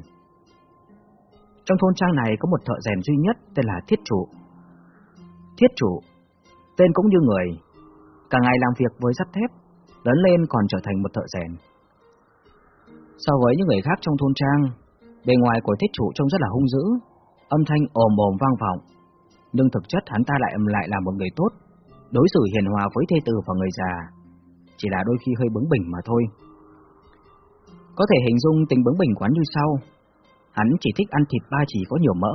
Trong thôn trang này có một thợ rèn duy nhất tên là Thiết Chủ. Thiết Chủ, tên cũng như người, cả ngày làm việc với sắt thép, lớn lên còn trở thành một thợ rèn. So với những người khác trong thôn trang, bề ngoài của Thiết Chủ trông rất là hung dữ, âm thanh ồm ồm vang vọng, nhưng thực chất hắn ta lại lại là một người tốt, đối xử hiền hòa với thê tử và người già, chỉ là đôi khi hơi bướng bỉnh mà thôi. Có thể hình dung tình bướng bỉnh quán như sau. Hắn chỉ thích ăn thịt ba chỉ có nhiều mỡ.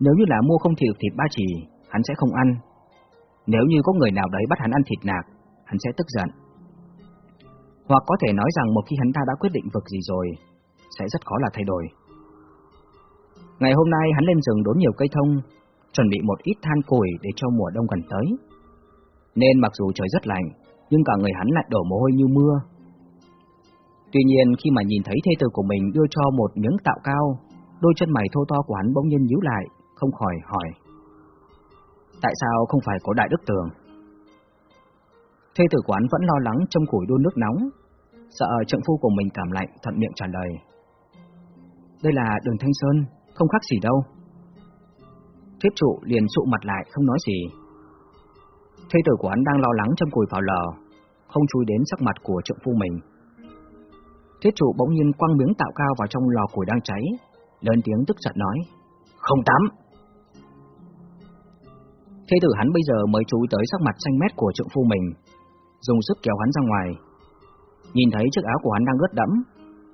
Nếu như là mua không thịt thịt ba chỉ, hắn sẽ không ăn. Nếu như có người nào đấy bắt hắn ăn thịt nạc, hắn sẽ tức giận. Hoặc có thể nói rằng một khi hắn ta đã quyết định vực gì rồi, sẽ rất khó là thay đổi. Ngày hôm nay hắn lên rừng đốn nhiều cây thông, chuẩn bị một ít than củi để cho mùa đông gần tới. Nên mặc dù trời rất lạnh, nhưng cả người hắn lại đổ mồ hôi như mưa, Tuy nhiên khi mà nhìn thấy thê tử của mình đưa cho một miếng tạo cao, đôi chân mày thô to của hắn bỗng nhiên nhíu lại, không khỏi hỏi. Tại sao không phải có đại đức tường? Thê tử quán vẫn lo lắng trong củi đun nước nóng, sợ trượng phu của mình cảm lạnh thuận miệng trả lời. Đây là đường Thanh Sơn, không khác gì đâu. Thiết trụ liền sụ mặt lại không nói gì. Thê tử quán đang lo lắng trong củi vào lò, không chú ý đến sắc mặt của trượng phu mình. Thiết trụ bỗng nhiên quăng miếng tạo cao vào trong lò củi đang cháy, lớn tiếng tức giận nói, không tắm. Thế tử hắn bây giờ mới chú ý tới sắc mặt xanh mét của trượng phu mình, dùng sức kéo hắn ra ngoài. Nhìn thấy chiếc áo của hắn đang ướt đẫm,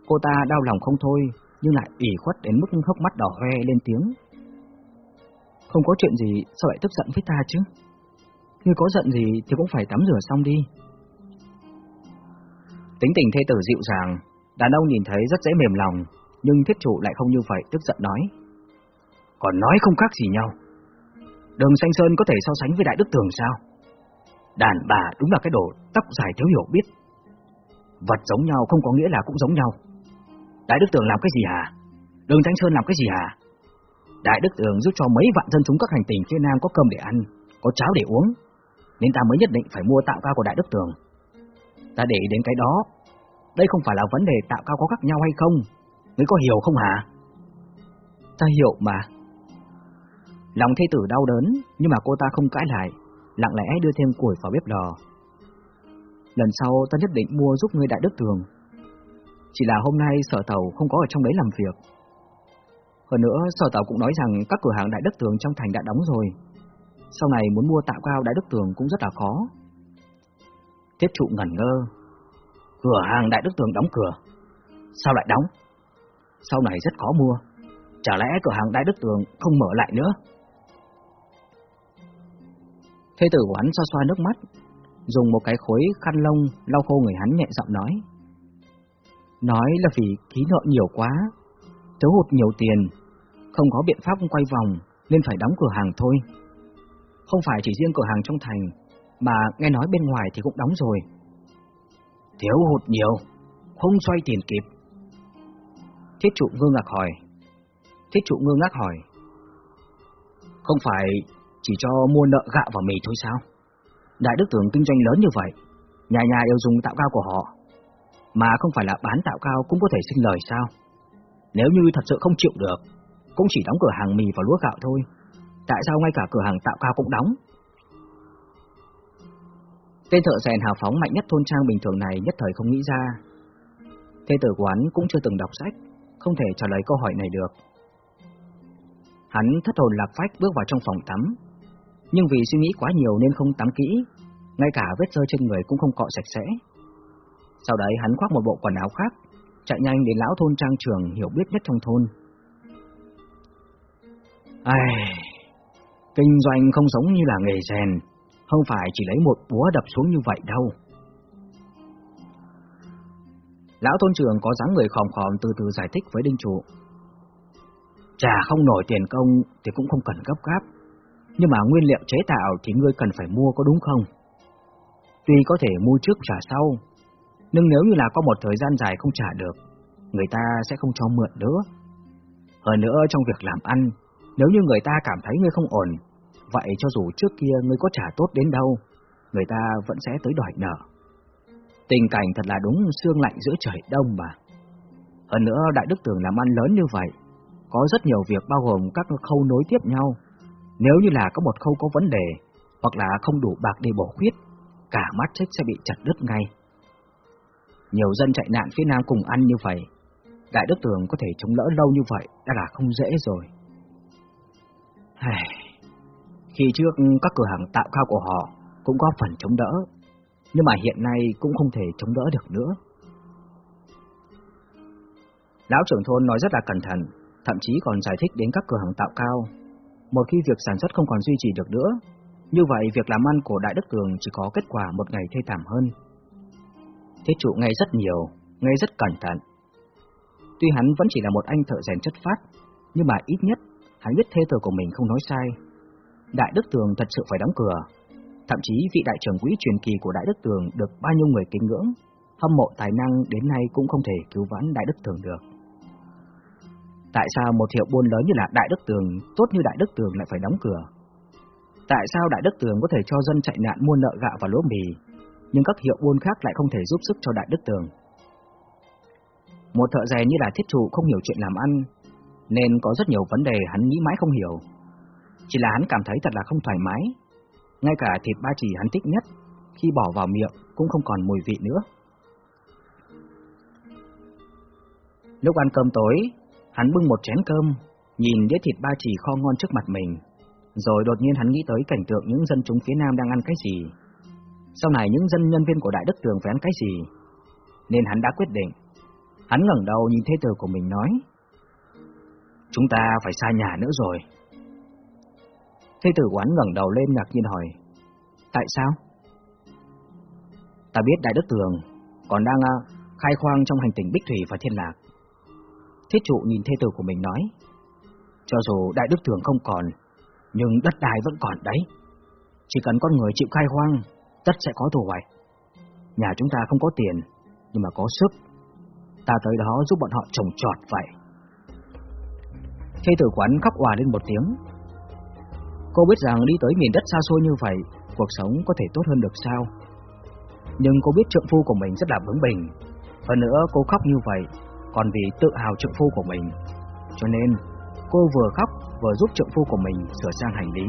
cô ta đau lòng không thôi, nhưng lại ủy khuất đến mức hốc mắt đỏ hoe lên tiếng. Không có chuyện gì, sao lại tức giận với ta chứ? Ngươi có giận gì thì cũng phải tắm rửa xong đi. Tính tình thê tử dịu dàng, Đàn ông nhìn thấy rất dễ mềm lòng, nhưng thiết chủ lại không như vậy, tức giận nói. Còn nói không khác gì nhau. Đường Xanh Sơn có thể so sánh với Đại Đức Tường sao? Đàn bà đúng là cái đồ tóc dài thiếu hiểu biết. Vật giống nhau không có nghĩa là cũng giống nhau. Đại Đức Tường làm cái gì hả? Đường Thanh Sơn làm cái gì hả? Đại Đức Tường giúp cho mấy vạn dân chúng các hành tinh phía Nam có cơm để ăn, có cháo để uống, nên ta mới nhất định phải mua tạo cao của Đại Đức Tường. Ta để đến cái đó, đây không phải là vấn đề tạo cao có khác nhau hay không, ngươi có hiểu không hả? Ta hiểu mà. Lòng thê tử đau đớn, nhưng mà cô ta không cãi lại, lặng lẽ đưa thêm củi vào bếp lò. Lần sau ta nhất định mua giúp ngươi Đại Đức Tường. Chỉ là hôm nay sở tàu không có ở trong đấy làm việc. Hơn nữa, sở tàu cũng nói rằng các cửa hàng Đại Đức Tường trong thành đã đóng rồi. Sau này muốn mua tạo cao Đại Đức Tường cũng rất là khó. Tiếp trụ ngẩn ngơ. Cửa hàng Đại Đức Tường đóng cửa. Sao lại đóng? Sau này rất khó mua. Chả lẽ cửa hàng Đại Đức Tường không mở lại nữa? Thế tử của hắn xoa xoa nước mắt, dùng một cái khối khăn lông lau khô người hắn nhẹ giọng nói. Nói là vì ký nợ nhiều quá, thiếu hụt nhiều tiền, không có biện pháp quay vòng nên phải đóng cửa hàng thôi. Không phải chỉ riêng cửa hàng trong thành, mà nghe nói bên ngoài thì cũng đóng rồi. Thiếu hụt nhiều, không xoay tiền kịp. Thiết trụ ngơ ngác hỏi. Thiết trụ ngơ ngác hỏi. Không phải chỉ cho mua nợ gạo và mì thôi sao? Đại đức tưởng kinh doanh lớn như vậy, nhà nhà đều dùng tạo cao của họ, mà không phải là bán tạo cao cũng có thể sinh lời sao? Nếu như thật sự không chịu được, cũng chỉ đóng cửa hàng mì và lúa gạo thôi. Tại sao ngay cả cửa hàng tạo cao cũng đóng? Tên thợ rèn hào phóng mạnh nhất thôn trang bình thường này nhất thời không nghĩ ra. Thế tử quán cũng chưa từng đọc sách, không thể trả lời câu hỏi này được. Hắn thất hồn lạc phách bước vào trong phòng tắm, nhưng vì suy nghĩ quá nhiều nên không tắm kỹ, ngay cả vết rơi trên người cũng không cọ sạch sẽ. Sau đấy hắn khoác một bộ quần áo khác, chạy nhanh đến lão thôn trang trường hiểu biết nhất trong thôn. Ai... Kinh doanh không giống như là nghề rèn, không phải chỉ lấy một búa đập xuống như vậy đâu. Lão thôn trường có dáng người khòm khòm từ từ giải thích với đinh trụ. Chả không nổi tiền công thì cũng không cần gấp gáp, nhưng mà nguyên liệu chế tạo thì ngươi cần phải mua có đúng không? Tuy có thể mua trước trả sau, nhưng nếu như là có một thời gian dài không trả được, người ta sẽ không cho mượn nữa. Hơn nữa trong việc làm ăn, nếu như người ta cảm thấy ngươi không ổn, vậy cho dù trước kia ngươi có trả tốt đến đâu, người ta vẫn sẽ tới đòi nợ. Tình cảnh thật là đúng xương lạnh giữa trời đông mà. Hơn nữa Đại Đức Tường làm ăn lớn như vậy, có rất nhiều việc bao gồm các khâu nối tiếp nhau. Nếu như là có một khâu có vấn đề, hoặc là không đủ bạc để bổ khuyết, cả mắt chết sẽ bị chặt đứt ngay. Nhiều dân chạy nạn phía Nam cùng ăn như vậy, Đại Đức Tường có thể chống lỡ lâu như vậy đã là không dễ rồi. Khi trước các cửa hàng tạo cao của họ cũng có phần chống đỡ, nhưng mà hiện nay cũng không thể chống đỡ được nữa. Lão trưởng thôn nói rất là cẩn thận, thậm chí còn giải thích đến các cửa hàng tạo cao. Một khi việc sản xuất không còn duy trì được nữa, như vậy việc làm ăn của Đại Đức Cường chỉ có kết quả một ngày thê thảm hơn. Thế trụ nghe rất nhiều, nghe rất cẩn thận. Tuy hắn vẫn chỉ là một anh thợ rèn chất phát, nhưng mà ít nhất hắn biết thê tử của mình không nói sai. Đại Đức Tường thật sự phải đóng cửa. Thậm chí vị đại trưởng quỹ truyền kỳ của Đại Đức Tường được bao nhiêu người kính ngưỡng, hâm mộ tài năng đến nay cũng không thể cứu vãn Đại Đức Tường được. Tại sao một hiệu buôn lớn như là Đại Đức Tường, tốt như Đại Đức Tường lại phải đóng cửa? Tại sao Đại Đức Tường có thể cho dân chạy nạn mua nợ gạo và lúa mì, nhưng các hiệu buôn khác lại không thể giúp sức cho Đại Đức Tường? Một thợ rèn như là thiết trụ không hiểu chuyện làm ăn, nên có rất nhiều vấn đề hắn nghĩ mãi không hiểu. Chỉ là hắn cảm thấy thật là không thoải mái. Ngay cả thịt ba chỉ hắn thích nhất, khi bỏ vào miệng cũng không còn mùi vị nữa. Lúc ăn cơm tối, hắn bưng một chén cơm, nhìn đĩa thịt ba chỉ kho ngon trước mặt mình, rồi đột nhiên hắn nghĩ tới cảnh tượng những dân chúng phía Nam đang ăn cái gì. Sau này những dân nhân viên của Đại Đức Tường phải ăn cái gì, nên hắn đã quyết định. Hắn ngẩng đầu nhìn thê tử của mình nói, Chúng ta phải xa nhà nữa rồi. Thê tử quán ngẩng đầu lên ngạc nhiên hỏi, Tại sao? Ta biết Đại Đức Tường còn đang à, khai khoang trong hành tinh Bích Thủy và Thiên Lạc. Thiết trụ nhìn thê tử của mình nói, cho dù đại đức thường không còn, nhưng đất đai vẫn còn đấy. Chỉ cần con người chịu khai hoang, tất sẽ có thu hoạch. Nhà chúng ta không có tiền, nhưng mà có sức. Ta tới đó giúp bọn họ trồng trọt vậy. Thê tử quán khóc hòa lên một tiếng. Cô biết rằng đi tới miền đất xa xôi như vậy, cuộc sống có thể tốt hơn được sao? Nhưng cô biết trượng phu của mình rất là bướng bỉnh. Hơn nữa cô khóc như vậy, còn vì tự hào trượng phu của mình. Cho nên, cô vừa khóc vừa giúp trượng phu của mình sửa sang hành lý.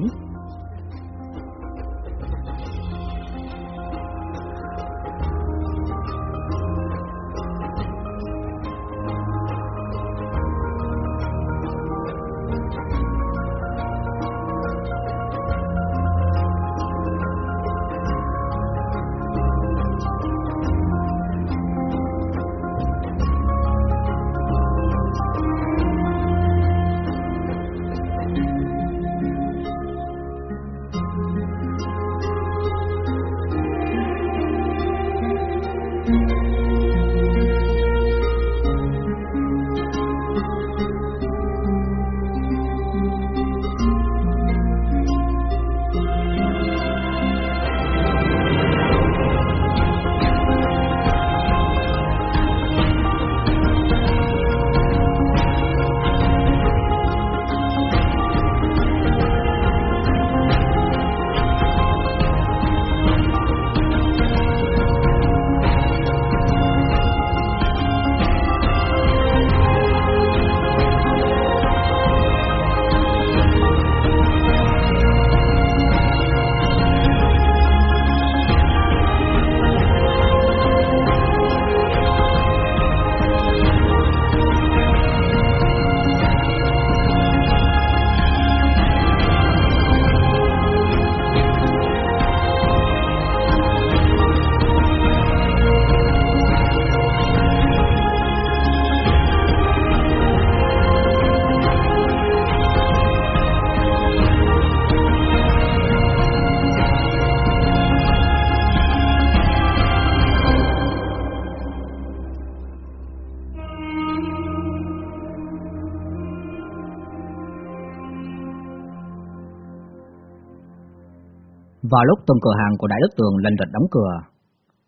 Vào lúc tổng cửa hàng của Đại Đức Tường lần lượt đóng cửa,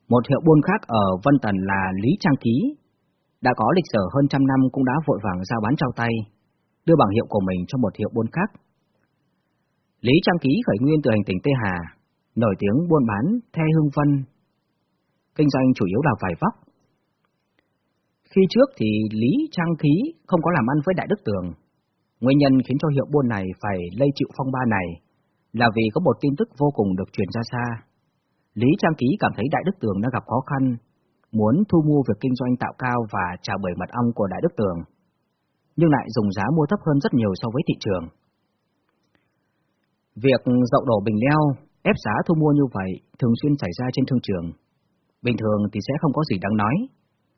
một hiệu buôn khác ở Vân Tần là Lý Trang Ký, đã có lịch sử hơn trăm năm cũng đã vội vàng giao bán trao tay, đưa bảng hiệu của mình cho một hiệu buôn khác. Lý Trang Ký khởi nguyên từ hành tỉnh Tê Hà, nổi tiếng buôn bán the hương vân, kinh doanh chủ yếu là vải vóc. Khi trước thì Lý Trang Ký không có làm ăn với Đại Đức Tường, nguyên nhân khiến cho hiệu buôn này phải lây chịu phong ba này là vì có một tin tức vô cùng được truyền ra xa. Lý Trang Ký cảm thấy Đại Đức Tường đã gặp khó khăn, muốn thu mua việc kinh doanh tạo cao và trả bưởi mật ong của Đại Đức Tường, nhưng lại dùng giá mua thấp hơn rất nhiều so với thị trường. Việc dậu đổ bình leo, ép giá thu mua như vậy thường xuyên xảy ra trên thương trường. Bình thường thì sẽ không có gì đáng nói,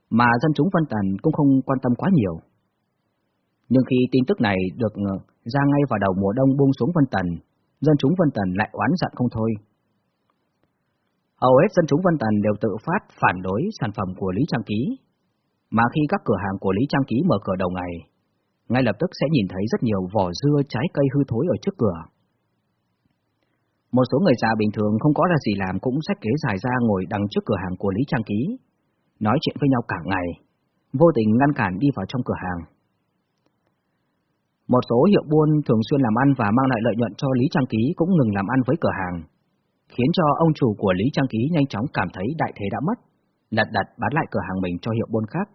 mà dân chúng Vân Tần cũng không quan tâm quá nhiều. Nhưng khi tin tức này được ờ, ra ngay vào đầu mùa đông buông xuống Vân Tần, dân chúng Vân Tần lại oán giận không thôi. Hầu hết dân chúng Vân Tần đều tự phát phản đối sản phẩm của Lý Trang Ký, mà khi các cửa hàng của Lý Trang Ký mở cửa đầu ngày, ngay lập tức sẽ nhìn thấy rất nhiều vỏ dưa trái cây hư thối ở trước cửa. Một số người già bình thường không có là gì làm cũng xách ghế dài ra ngồi đằng trước cửa hàng của Lý Trang Ký, nói chuyện với nhau cả ngày, vô tình ngăn cản đi vào trong cửa hàng. Một số hiệu buôn thường xuyên làm ăn và mang lại lợi nhuận cho Lý Trang Ký cũng ngừng làm ăn với cửa hàng, khiến cho ông chủ của Lý Trang Ký nhanh chóng cảm thấy đại thế đã mất, lật đật bán lại cửa hàng mình cho hiệu buôn khác.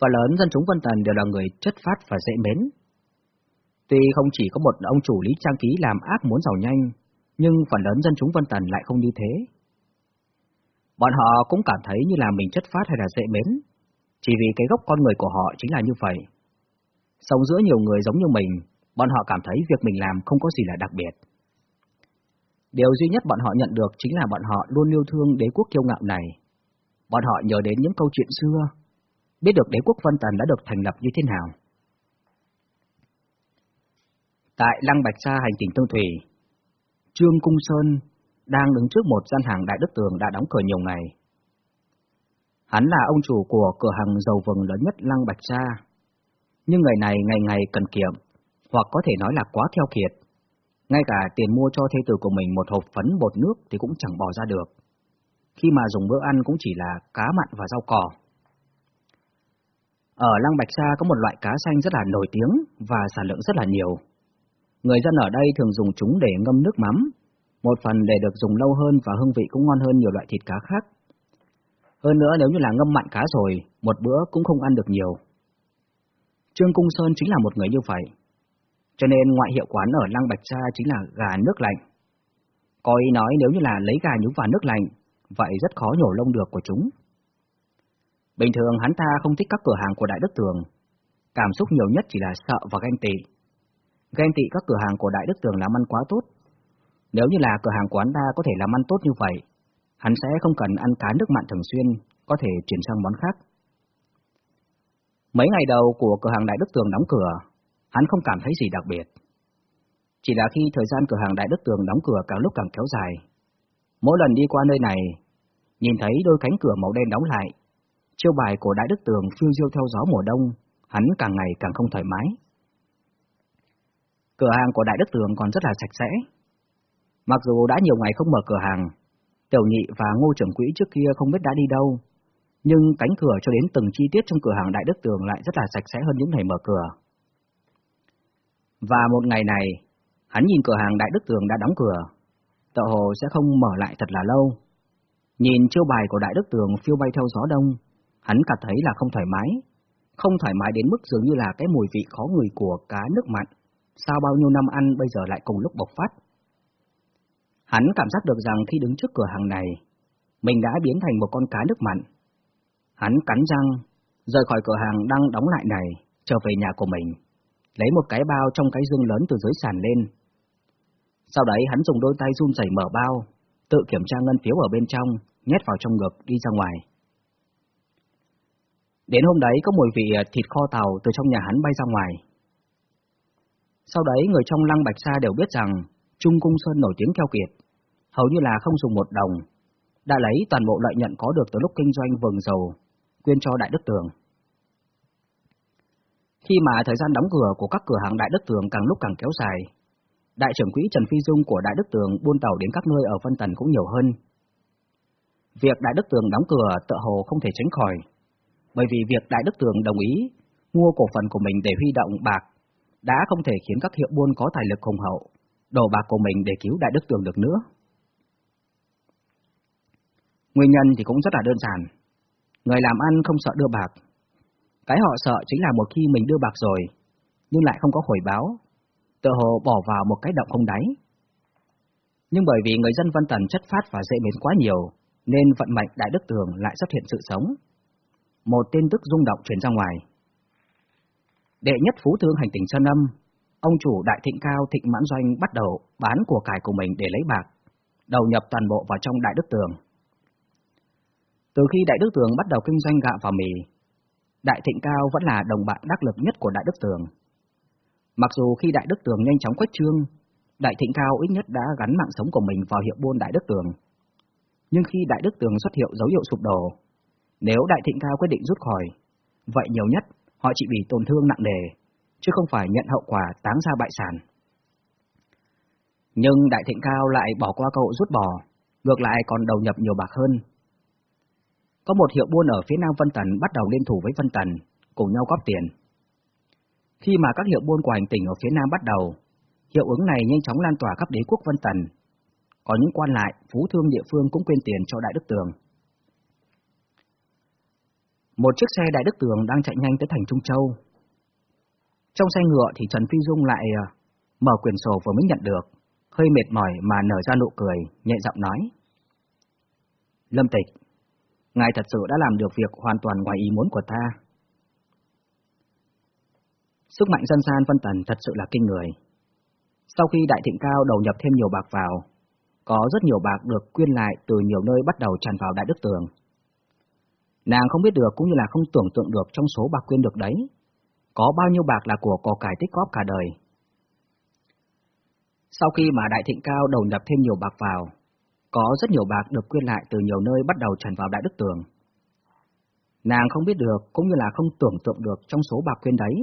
Phần lớn dân chúng Vân Tần đều là người chất phát và dễ mến. Tuy không chỉ có một ông chủ Lý Trang Ký làm ác muốn giàu nhanh, nhưng phần lớn dân chúng Vân Tần lại không như thế. Bọn họ cũng cảm thấy như là mình chất phát hay là dễ mến, chỉ vì cái gốc con người của họ chính là như vậy. Sống giữa nhiều người giống như mình, bọn họ cảm thấy việc mình làm không có gì là đặc biệt. Điều duy nhất bọn họ nhận được chính là bọn họ luôn yêu thương đế quốc kiêu ngạo này. Bọn họ nhớ đến những câu chuyện xưa, biết được đế quốc Vân Tần đã được thành lập như thế nào. Tại Lăng Bạch Sa hành tỉnh Tương Thủy, Trương Cung Sơn đang đứng trước một gian hàng Đại Đức Tường đã đóng cửa nhiều ngày. Hắn là ông chủ của cửa hàng dầu vừng lớn nhất Lăng Bạch Sa. Nhưng người này ngày ngày cần kiệm, hoặc có thể nói là quá keo kiệt. Ngay cả tiền mua cho thê tử của mình một hộp phấn bột nước thì cũng chẳng bỏ ra được. Khi mà dùng bữa ăn cũng chỉ là cá mặn và rau cỏ. Ở Lăng Bạch Sa có một loại cá xanh rất là nổi tiếng và sản lượng rất là nhiều. Người dân ở đây thường dùng chúng để ngâm nước mắm, một phần để được dùng lâu hơn và hương vị cũng ngon hơn nhiều loại thịt cá khác. Hơn nữa nếu như là ngâm mặn cá rồi, một bữa cũng không ăn được nhiều. Trương Cung Sơn chính là một người như vậy. Cho nên ngoại hiệu quán ở Lăng Bạch Sa chính là gà nước lạnh. Có ý nói nếu như là lấy gà nhúng vào nước lạnh, vậy rất khó nhổ lông được của chúng. Bình thường hắn ta không thích các cửa hàng của Đại Đức Tường. Cảm xúc nhiều nhất chỉ là sợ và ganh tị. Ghen tị các cửa hàng của Đại Đức Tường làm ăn quá tốt. Nếu như là cửa hàng của hắn ta có thể làm ăn tốt như vậy, hắn sẽ không cần ăn cá nước mặn thường xuyên, có thể chuyển sang món khác. Mấy ngày đầu của cửa hàng Đại Đức Tường đóng cửa, hắn không cảm thấy gì đặc biệt. Chỉ là khi thời gian cửa hàng Đại Đức Tường đóng cửa càng lúc càng kéo dài. Mỗi lần đi qua nơi này, nhìn thấy đôi cánh cửa màu đen đóng lại, chiêu bài của Đại Đức Tường phiêu diêu theo gió mùa đông, hắn càng ngày càng không thoải mái. Cửa hàng của Đại Đức Tường còn rất là sạch sẽ. Mặc dù đã nhiều ngày không mở cửa hàng, Tiểu Nhị và Ngô trưởng quỹ trước kia không biết đã đi đâu, nhưng cánh cửa cho đến từng chi tiết trong cửa hàng Đại Đức Tường lại rất là sạch sẽ hơn những ngày mở cửa. Và một ngày này, hắn nhìn cửa hàng Đại Đức Tường đã đóng cửa, tợ hồ sẽ không mở lại thật là lâu. Nhìn chiêu bài của Đại Đức Tường phiêu bay theo gió đông, hắn cảm thấy là không thoải mái, không thoải mái đến mức dường như là cái mùi vị khó ngửi của cá nước mặn, sao bao nhiêu năm ăn bây giờ lại cùng lúc bộc phát. Hắn cảm giác được rằng khi đứng trước cửa hàng này, mình đã biến thành một con cá nước mặn. Hắn cắn răng, rời khỏi cửa hàng đang đóng lại này, trở về nhà của mình, lấy một cái bao trong cái dương lớn từ dưới sàn lên. Sau đấy hắn dùng đôi tay run rẩy mở bao, tự kiểm tra ngân phiếu ở bên trong, nhét vào trong ngực đi ra ngoài. Đến hôm đấy có mùi vị à, thịt kho tàu từ trong nhà hắn bay ra ngoài. Sau đấy người trong lăng Bạch Sa đều biết rằng Trung Cung Sơn nổi tiếng keo kiệt, hầu như là không dùng một đồng, đã lấy toàn bộ lợi nhuận có được từ lúc kinh doanh vườn dầu, quyên cho Đại Đức Tường. Khi mà thời gian đóng cửa của các cửa hàng Đại Đức Tường càng lúc càng kéo dài, đại trưởng quỹ Trần Phi Dung của Đại Đức Tường buôn tàu đến các nơi ở Vân Tần cũng nhiều hơn. Việc Đại Đức Tường đóng cửa tựa hồ không thể tránh khỏi, bởi vì việc Đại Đức Tường đồng ý mua cổ phần của mình để huy động bạc đã không thể khiến các hiệu buôn có tài lực hùng hậu đổ bạc của mình để cứu Đại Đức Tường được nữa. Nguyên nhân thì cũng rất là đơn giản. Người làm ăn không sợ đưa bạc. Cái họ sợ chính là một khi mình đưa bạc rồi, nhưng lại không có hồi báo, tự hồ bỏ vào một cái động không đáy. Nhưng bởi vì người dân Vân Tần chất phát và dễ mến quá nhiều, nên vận mệnh Đại Đức Tường lại xuất hiện sự sống. Một tin tức rung động truyền ra ngoài. Đệ nhất phú thương hành tỉnh Sơn Âm, ông chủ Đại Thịnh Cao Thịnh Mãn Doanh bắt đầu bán của cải của mình để lấy bạc, đầu nhập toàn bộ vào trong Đại Đức Tường. Từ khi Đại Đức Tường bắt đầu kinh doanh gạo và mì, Đại Thịnh Cao vẫn là đồng bạn đắc lực nhất của Đại Đức Tường. Mặc dù khi Đại Đức Tường nhanh chóng quách trương, Đại Thịnh Cao ít nhất đã gắn mạng sống của mình vào hiệu buôn Đại Đức Tường. Nhưng khi Đại Đức Tường xuất hiệu dấu hiệu sụp đổ, nếu Đại Thịnh Cao quyết định rút khỏi, vậy nhiều nhất họ chỉ bị tổn thương nặng nề, chứ không phải nhận hậu quả táng ra bại sản. Nhưng Đại Thịnh Cao lại bỏ qua cậu rút bỏ, ngược lại còn đầu nhập nhiều bạc hơn. Có một hiệu buôn ở phía nam Vân Tần bắt đầu liên thủ với Vân Tần, cùng nhau góp tiền. Khi mà các hiệu buôn của hành tỉnh ở phía nam bắt đầu, hiệu ứng này nhanh chóng lan tỏa khắp đế quốc Vân Tần. Có những quan lại, phú thương địa phương cũng quyên tiền cho Đại Đức Tường. Một chiếc xe Đại Đức Tường đang chạy nhanh tới thành Trung Châu. Trong xe ngựa thì Trần Phi Dung lại à, mở quyển sổ vừa mới nhận được, hơi mệt mỏi mà nở ra nụ cười, nhẹ giọng nói. Lâm Tịch, ngài thật sự đã làm được việc hoàn toàn ngoài ý muốn của ta. Sức mạnh dân gian Vân Tần thật sự là kinh người. Sau khi Đại Thịnh Cao đầu nhập thêm nhiều bạc vào, có rất nhiều bạc được quyên lại từ nhiều nơi bắt đầu tràn vào Đại Đức Tường. Nàng không biết được cũng như là không tưởng tượng được trong số bạc quyên được đấy, có bao nhiêu bạc là của cò cải tích góp cả đời. Sau khi mà Đại Thịnh Cao đầu nhập thêm nhiều bạc vào, có rất nhiều bạc được quyên lại từ nhiều nơi bắt đầu tràn vào Đại Đức Tường. Nàng không biết được cũng như là không tưởng tượng được trong số bạc quyên đấy,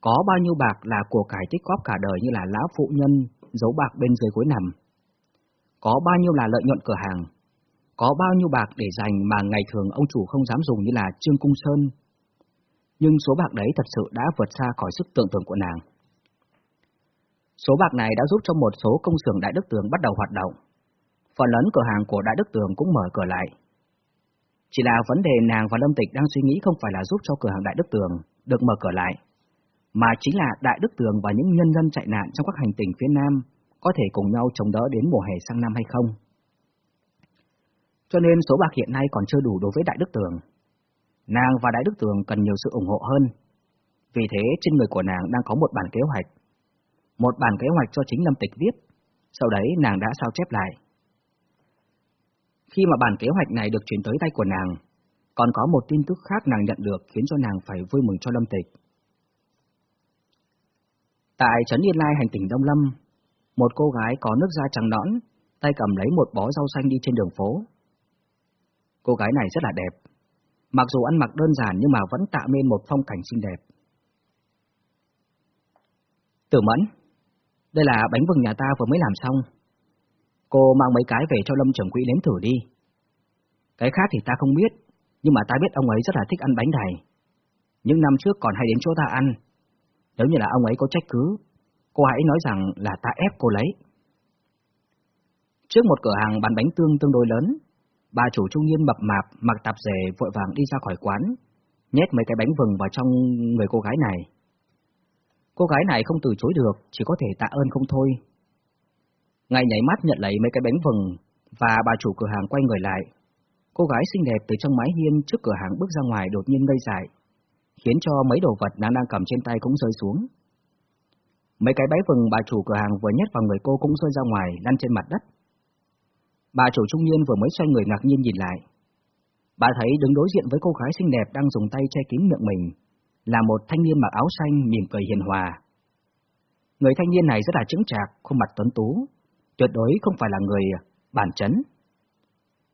có bao nhiêu bạc là của cải tích góp cả đời như là lão phụ nhân giấu bạc bên dưới gối nằm. Có bao nhiêu là lợi nhuận cửa hàng, có bao nhiêu bạc để dành mà ngày thường ông chủ không dám dùng như là Trương Cung Sơn. Nhưng số bạc đấy thật sự đã vượt xa khỏi sức tưởng tượng của nàng. Số bạc này đã giúp cho một số công xưởng Đại Đức Tường bắt đầu hoạt động. Phần lớn cửa hàng của Đại Đức Tường cũng mở cửa lại. Chỉ là vấn đề nàng và Lâm Tịch đang suy nghĩ không phải là giúp cho cửa hàng Đại Đức Tường được mở cửa lại, mà chính là Đại Đức Tường và những nhân dân chạy nạn trong các hành tinh phía Nam có thể cùng nhau chống đỡ đến mùa hè sang năm hay không. Cho nên số bạc hiện nay còn chưa đủ đối với Đại Đức Tường. Nàng và Đại Đức Tường cần nhiều sự ủng hộ hơn. Vì thế trên người của nàng đang có một bản kế hoạch. Một bản kế hoạch cho chính Lâm Tịch viết, sau đấy nàng đã sao chép lại. Khi mà bản kế hoạch này được chuyển tới tay của nàng, còn có một tin tức khác nàng nhận được khiến cho nàng phải vui mừng cho Lâm Tịch. Tại Trấn Yên Lai hành tỉnh Đông Lâm, một cô gái có nước da trắng nõn, tay cầm lấy một bó rau xanh đi trên đường phố. Cô gái này rất là đẹp, mặc dù ăn mặc đơn giản nhưng mà vẫn tạo nên một phong cảnh xinh đẹp. Tử Mẫn, đây là bánh vừng nhà ta vừa mới làm xong. Cô mang mấy cái về cho Lâm trưởng quỹ nếm thử đi. Cái khác thì ta không biết, nhưng mà ta biết ông ấy rất là thích ăn bánh này. Những năm trước còn hay đến chỗ ta ăn. Nếu như là ông ấy có trách cứ, cô hãy nói rằng là ta ép cô lấy. Trước một cửa hàng bán bánh tương tương đối lớn, bà chủ trung niên mập mạp mặc tạp dề vội vàng đi ra khỏi quán, nhét mấy cái bánh vừng vào trong người cô gái này. Cô gái này không từ chối được, chỉ có thể tạ ơn không thôi. Ngay nhảy mắt nhận lấy mấy cái bánh vừng, và bà chủ cửa hàng quay người lại. Cô gái xinh đẹp từ trong mái hiên trước cửa hàng bước ra ngoài đột nhiên ngây dại, khiến cho mấy đồ vật nàng đang cầm trên tay cũng rơi xuống. Mấy cái bánh vừng bà chủ cửa hàng vừa nhét vào người cô cũng rơi ra ngoài, lăn trên mặt đất. Bà chủ trung niên vừa mới xoay người ngạc nhiên nhìn lại. Bà thấy đứng đối diện với cô gái xinh đẹp đang dùng tay che kín miệng mình, là một thanh niên mặc áo xanh mỉm cười hiền hòa. Người thanh niên này rất là chứng chạc, khuôn mặt tuấn tú, tuyệt đối không phải là người bản chấn.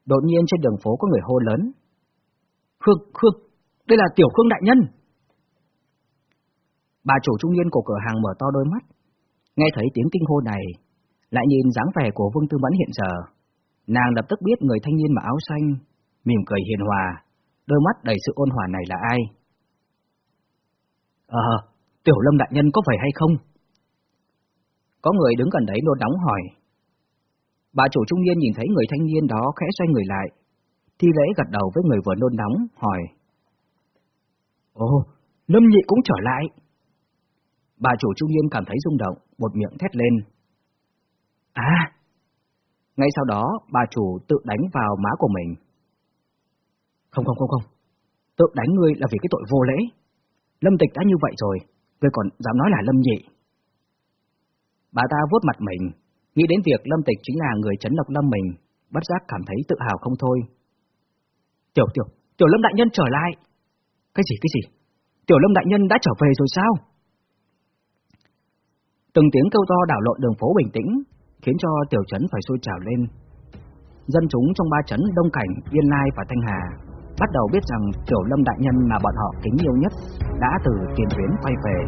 Đột nhiên trên đường phố có người hô lớn. Khương, Khương, đây là tiểu Khương đại nhân. Bà chủ trung niên của cửa hàng mở to đôi mắt, nghe thấy tiếng kinh hô này, lại nhìn dáng vẻ của Vương Tư Mẫn hiện giờ, nàng lập tức biết người thanh niên mặc áo xanh, mỉm cười hiền hòa, đôi mắt đầy sự ôn hòa này là ai. Ờ, Tiểu Lâm đại nhân có phải hay không? Có người đứng gần đấy nôn nóng hỏi. Bà chủ trung niên nhìn thấy người thanh niên đó khẽ xoay người lại, thi lễ gật đầu với người vừa nôn nóng, hỏi. Ồ, Lâm nhị cũng trở lại. Bà chủ trung niên cảm thấy rung động, một miệng thét lên. À! Ngay sau đó, bà chủ tự đánh vào má của mình. Không không không không, tự đánh ngươi là vì cái tội vô lễ. Lâm tịch đã như vậy rồi, ngươi còn dám nói là Lâm nhị. Bà ta vuốt mặt mình, nghĩ đến việc Lâm tịch chính là người chấn độc Lâm mình, bất giác cảm thấy tự hào không thôi. Tiểu tiểu, tiểu Lâm đại nhân trở lại. Cái gì cái gì? Tiểu Lâm đại nhân đã trở về rồi sao? Từng tiếng kêu to đảo lộn đường phố bình tĩnh, khiến cho tiểu trấn phải sôi trào lên. Dân chúng trong ba trấn Đông Cảnh, Yên Lai và Thanh Hà bắt đầu biết rằng Tiểu Lâm đại nhân mà bọn họ kính yêu nhất đã từ tiền tuyến quay về.